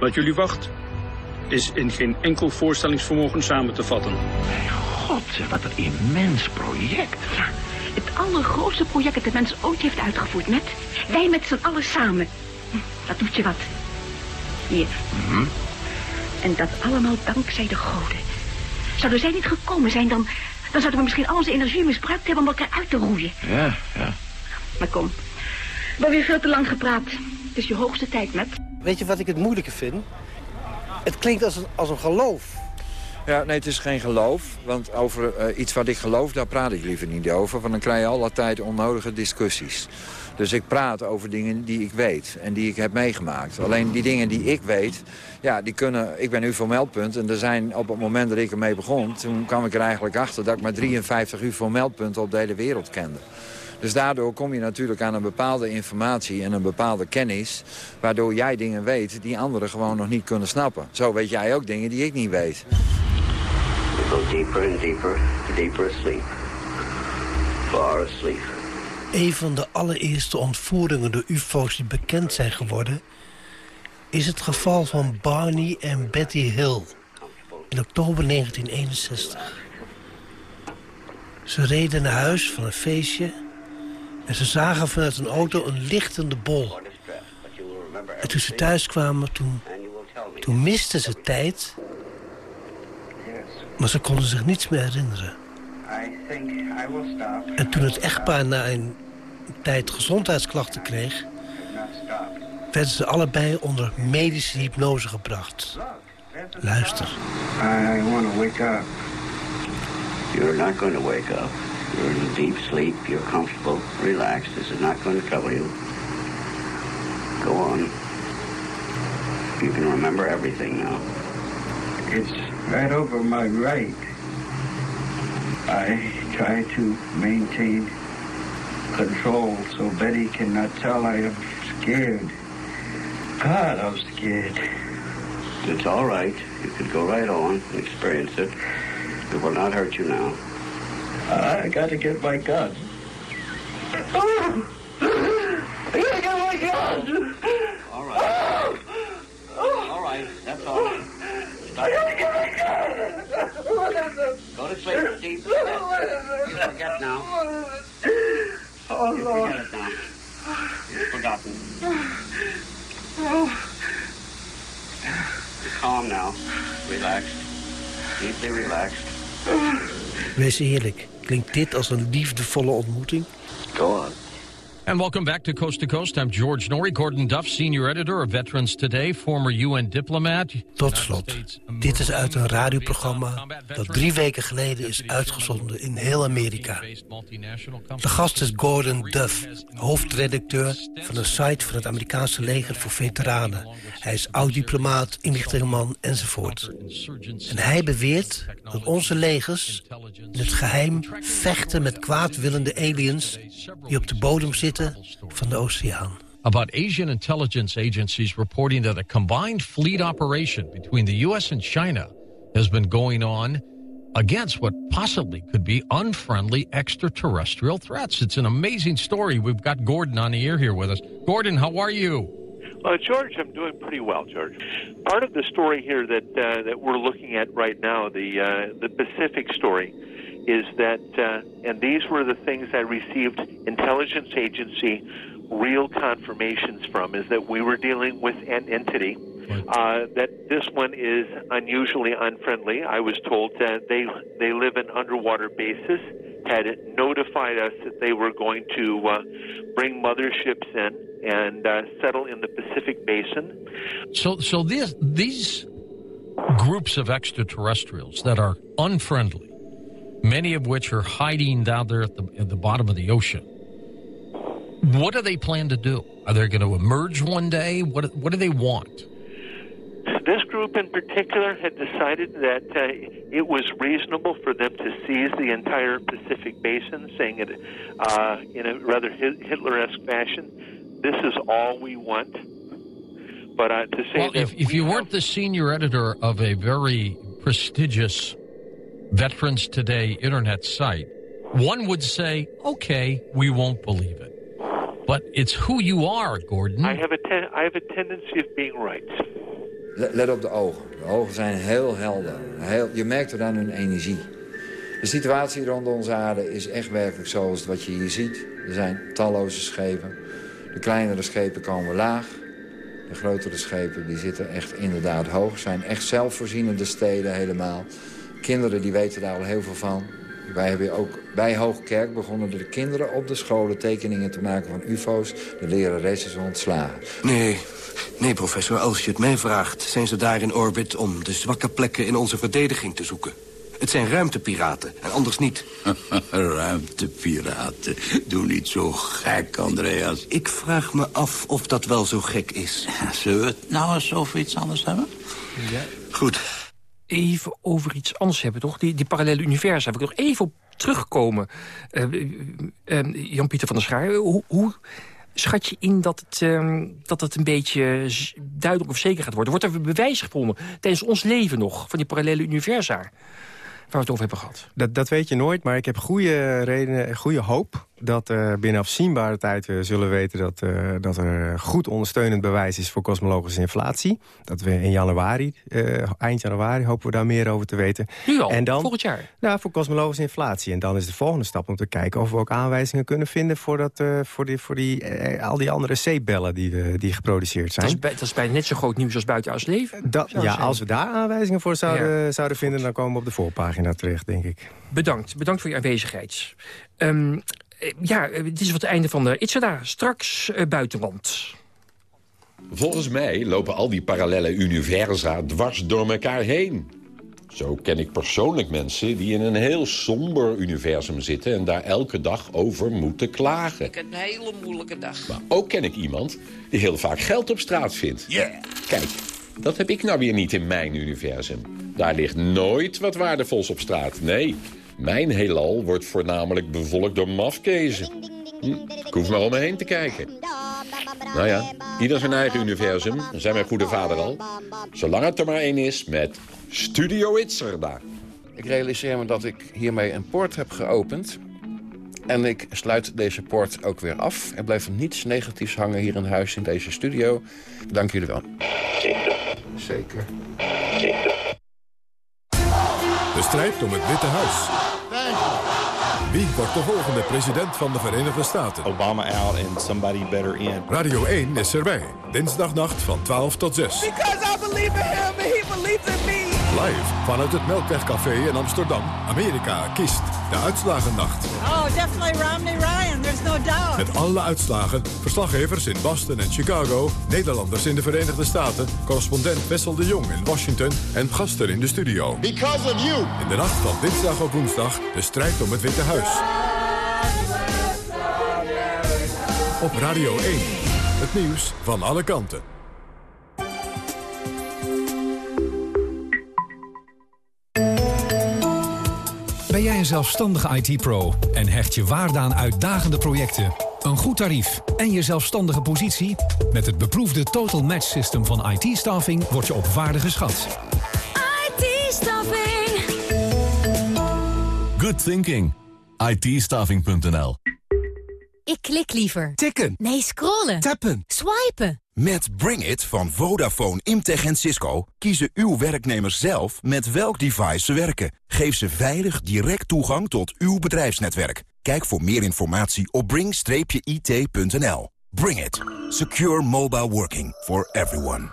wat jullie wacht is in geen enkel voorstellingsvermogen samen te vatten. God, wat een immens project. Het allergrootste project dat de mens ooit heeft uitgevoerd, met wij met z'n allen samen. Hm, dat doet je wat. Hier. Mm -hmm. En dat allemaal dankzij de goden. Zouden zij niet gekomen zijn, dan, dan zouden we misschien al onze energie misbruikt hebben om elkaar uit te roeien. Ja, ja. Maar kom, We hebben weer veel te lang gepraat. Het is je hoogste tijd, met. Weet je wat ik het moeilijke vind? Het klinkt als een, als een geloof. Ja, nee, het is geen geloof. Want over uh, iets wat ik geloof, daar praat ik liever niet over. Want dan krijg je alle tijd onnodige discussies. Dus ik praat over dingen die ik weet en die ik heb meegemaakt. Alleen die dingen die ik weet, ja, die kunnen... Ik ben UFO meldpunt en er zijn op het moment dat ik ermee begon... toen kwam ik er eigenlijk achter dat ik maar 53 UFO meldpunten op de hele wereld kende. Dus daardoor kom je natuurlijk aan een bepaalde informatie en een bepaalde kennis... waardoor jij dingen weet die anderen gewoon nog niet kunnen snappen. Zo weet jij ook dingen die ik niet weet. Deeper and deeper, deeper asleep. Far asleep. Een van de allereerste ontvoeringen door ufo's die bekend zijn geworden... is het geval van Barney en Betty Hill in oktober 1961. Ze reden naar huis van een feestje... en ze zagen vanuit een auto een lichtende bol. En toen ze thuis kwamen, toen, toen misten ze tijd... maar ze konden zich niets meer herinneren. En toen het echtpaar na een tijd gezondheidsklachten kreeg... werden ze allebei onder medische hypnose gebracht. Luister. I want to wake up. You're not going to wake up. You're in a deep sleep. You're comfortable, relaxed. This is not going to trouble you. Go on. You can remember everything now. It's right over my right. I try to maintain control so Betty cannot tell I am scared. God, I'm scared. It's all right. You can go right on and experience it. It will not hurt you now. I gotta get my gun. Oh! I gotta get my gun! All right. All right, that's all. Go to sleep, Steve. You forget now. Oh, You Lord. forget it now. You've forgotten. You're calm now. Relaxed. Deeply relaxed. Wees eerlijk, klinkt dit als een liefdevolle ontmoeting? Go on. And welcome back to Coast to Coast. I'm George Norrie, Gordon Duff, senior editor of Veterans Today, former UN diplomat. Tot slot, dit is uit een radioprogramma dat drie weken geleden is uitgezonden in heel Amerika. De gast is Gordon Duff, hoofdredacteur van een site van het Amerikaanse leger voor veteranen. Hij is oud-diplomaat, inlichtingenman enzovoort. En hij beweert dat onze legers in het geheim vechten met kwaadwillende aliens die op de bodem zitten van de oceaan. About Asian intelligence agencies reporting that a combined fleet operation between the U.S. and China has been going on against what possibly could be unfriendly extraterrestrial threats. It's an amazing story. We've got Gordon on the air here with us. Gordon, how are you? Uh, George, I'm doing pretty well, George. Part of the story here that uh, that we're looking at right now, the uh, the Pacific story, is that, uh, and these were the things I received intelligence agency real confirmations from, is that we were dealing with an entity. Uh, that this one is unusually unfriendly. I was told that they they live in underwater bases. Had notified us that they were going to uh, bring motherships in and uh, settle in the Pacific Basin. So, so this, these groups of extraterrestrials that are unfriendly, many of which are hiding down there at the, at the bottom of the ocean, what do they plan to do? Are they going to emerge one day? What, what do they want? This group in particular had decided that uh, it was reasonable for them to seize the entire Pacific Basin, saying it uh, in a rather Hitler-esque fashion. This is all we want. But uh, to say Well, that if, if you weren't the senior editor of a very prestigious Veterans Today internet site, one would say, okay, we won't believe it. But it's who you are, Gordon. I have a ten- I have a tendency of being right. Let, let op de ogen. De ogen zijn heel helder. Heel, je merkt er aan hun energie. De situatie rond onze aarde is echt werkelijk zoals wat je hier ziet. Er zijn talloze schepen. De kleinere schepen komen laag. De grotere schepen die zitten echt inderdaad hoog. zijn echt zelfvoorzienende steden helemaal. Kinderen die weten daar al heel veel van. Wij hebben ook bij Hoogkerk begonnen de kinderen op de scholen tekeningen te maken van ufo's. De lerares is ontslagen. Nee, nee, professor, als je het mij vraagt... zijn ze daar in orbit om de zwakke plekken in onze verdediging te zoeken. Het zijn ruimtepiraten, en anders niet. [laughs] ruimtepiraten. Doe niet zo gek, Andreas. Ik vraag me af of dat wel zo gek is. Zullen we het nou eens over iets anders hebben? Ja. Goed. Even over iets anders hebben, toch? Die, die parallele universa. Wil ik nog even op terugkomen. Uh, uh, Jan-Pieter van der Schaar, hoe, hoe schat je in dat het, uh, dat het een beetje duidelijk of zeker gaat worden? Wordt er bewijs gevonden tijdens ons leven nog van die parallele universa? Waar we het over hebben gehad. Dat, dat weet je nooit, maar ik heb goede redenen, goede hoop dat uh, binnen afzienbare tijd we zullen weten... Dat, uh, dat er goed ondersteunend bewijs is voor kosmologische inflatie. Dat we in januari, uh, eind januari, hopen we daar meer over te weten. Nu al, en dan, volgend jaar? Nou, voor kosmologische inflatie. En dan is de volgende stap om te kijken of we ook aanwijzingen kunnen vinden... voor, dat, voor, die, voor die, al die andere zeepbellen die, die geproduceerd zijn. Dat is, bij, dat is bijna net zo groot nieuws als buitenhuis leven. Dat, ja, zijn. als we daar aanwijzingen voor zouden, ja. zouden vinden... dan komen we op de voorpagina terecht, denk ik. Bedankt. Bedankt voor je aanwezigheid. Um, ja, het is wat het einde van de Itzada. Straks uh, buitenland. Volgens mij lopen al die parallele universa dwars door elkaar heen. Zo ken ik persoonlijk mensen die in een heel somber universum zitten... en daar elke dag over moeten klagen. Ik heb een hele moeilijke dag. Maar ook ken ik iemand die heel vaak geld op straat vindt. Yeah. Kijk, dat heb ik nou weer niet in mijn universum. Daar ligt nooit wat waardevols op straat. Nee, mijn heelal wordt voornamelijk bevolkt door mafkezen. Hm, ik hoef maar om me heen te kijken. Nou ja, ieder zijn eigen universum, zei mijn goede vader al. Zolang het er maar één is met Studio Itzerda. Ik realiseer me dat ik hiermee een poort heb geopend. En ik sluit deze poort ook weer af. Er blijft niets negatiefs hangen hier in huis in deze studio. Dank jullie wel. Zeker. Zeker. Zeker. De strijd om het Witte Huis. Wie wordt de volgende president van de Verenigde Staten? Obama out and somebody better in. Radio 1 is erbij. Dinsdagnacht van 12 tot 6. Because I believe in him and he believes in me. Live vanuit het Melkwegcafé in Amsterdam. Amerika kiest de uitslagennacht. Oh, definitely Romney Ryan. There's no doubt. Met alle uitslagen, verslaggevers in Boston en Chicago... Nederlanders in de Verenigde Staten... correspondent Wessel de Jong in Washington... en gasten in de studio. Because of you. In de nacht van dinsdag op woensdag de strijd om het Witte Huis. Op Radio 1. Het nieuws van alle kanten. Ben jij een zelfstandige IT-pro en hecht je waarde aan uitdagende projecten, een goed tarief en je zelfstandige positie? Met het beproefde Total Match System van IT-staffing word je op waarde geschat. IT-staffing. Good thinking. IT-staffing.nl Ik klik liever. Tikken. Nee, scrollen. Tappen. Swipen. Met Bring It van Vodafone, Imtech en Cisco kiezen uw werknemers zelf met welk device ze werken. Geef ze veilig direct toegang tot uw bedrijfsnetwerk. Kijk voor meer informatie op bring-it.nl. Bring It. Secure mobile working for everyone.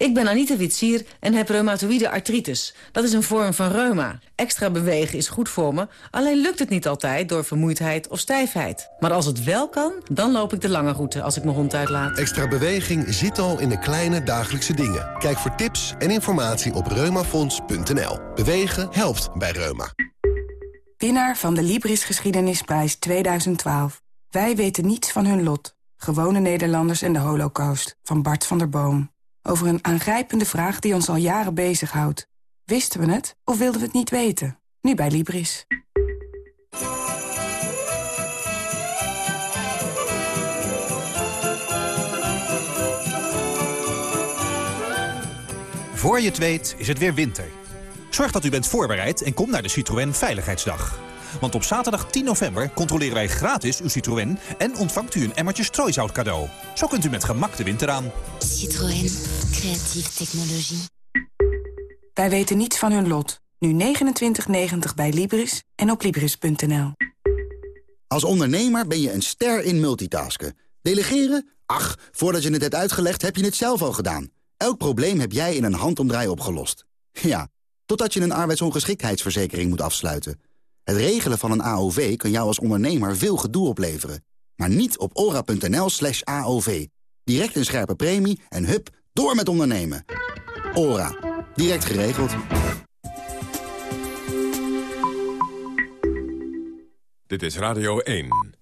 Ik ben Anita Witsier en heb reumatoïde artritis. Dat is een vorm van reuma. Extra bewegen is goed voor me, alleen lukt het niet altijd door vermoeidheid of stijfheid. Maar als het wel kan, dan loop ik de lange route als ik mijn hond uitlaat. Extra beweging zit al in de kleine dagelijkse dingen. Kijk voor tips en informatie op reumafonds.nl. Bewegen helpt bij reuma. Winnaar van de Libris Geschiedenisprijs 2012. Wij weten niets van hun lot. Gewone Nederlanders en de holocaust. Van Bart van der Boom. Over een aangrijpende vraag die ons al jaren bezighoudt. Wisten we het of wilden we het niet weten? Nu bij Libris. Voor je het weet is het weer winter. Zorg dat u bent voorbereid en kom naar de Citroën Veiligheidsdag. Want op zaterdag 10 november controleren wij gratis uw Citroën... en ontvangt u een emmertje strooisout cadeau. Zo kunt u met gemak de winter aan. Citroën. Creatieve technologie. Wij weten niets van hun lot. Nu 29,90 bij Libris en op Libris.nl. Als ondernemer ben je een ster in multitasken. Delegeren? Ach, voordat je het hebt uitgelegd heb je het zelf al gedaan. Elk probleem heb jij in een handomdraai opgelost. Ja, totdat je een arbeidsongeschiktheidsverzekering moet afsluiten. Het regelen van een AOV kan jou als ondernemer veel gedoe opleveren. Maar niet op ora.nl slash AOV. Direct een scherpe premie en hup, door met ondernemen. Ora. Direct geregeld. Dit is Radio 1.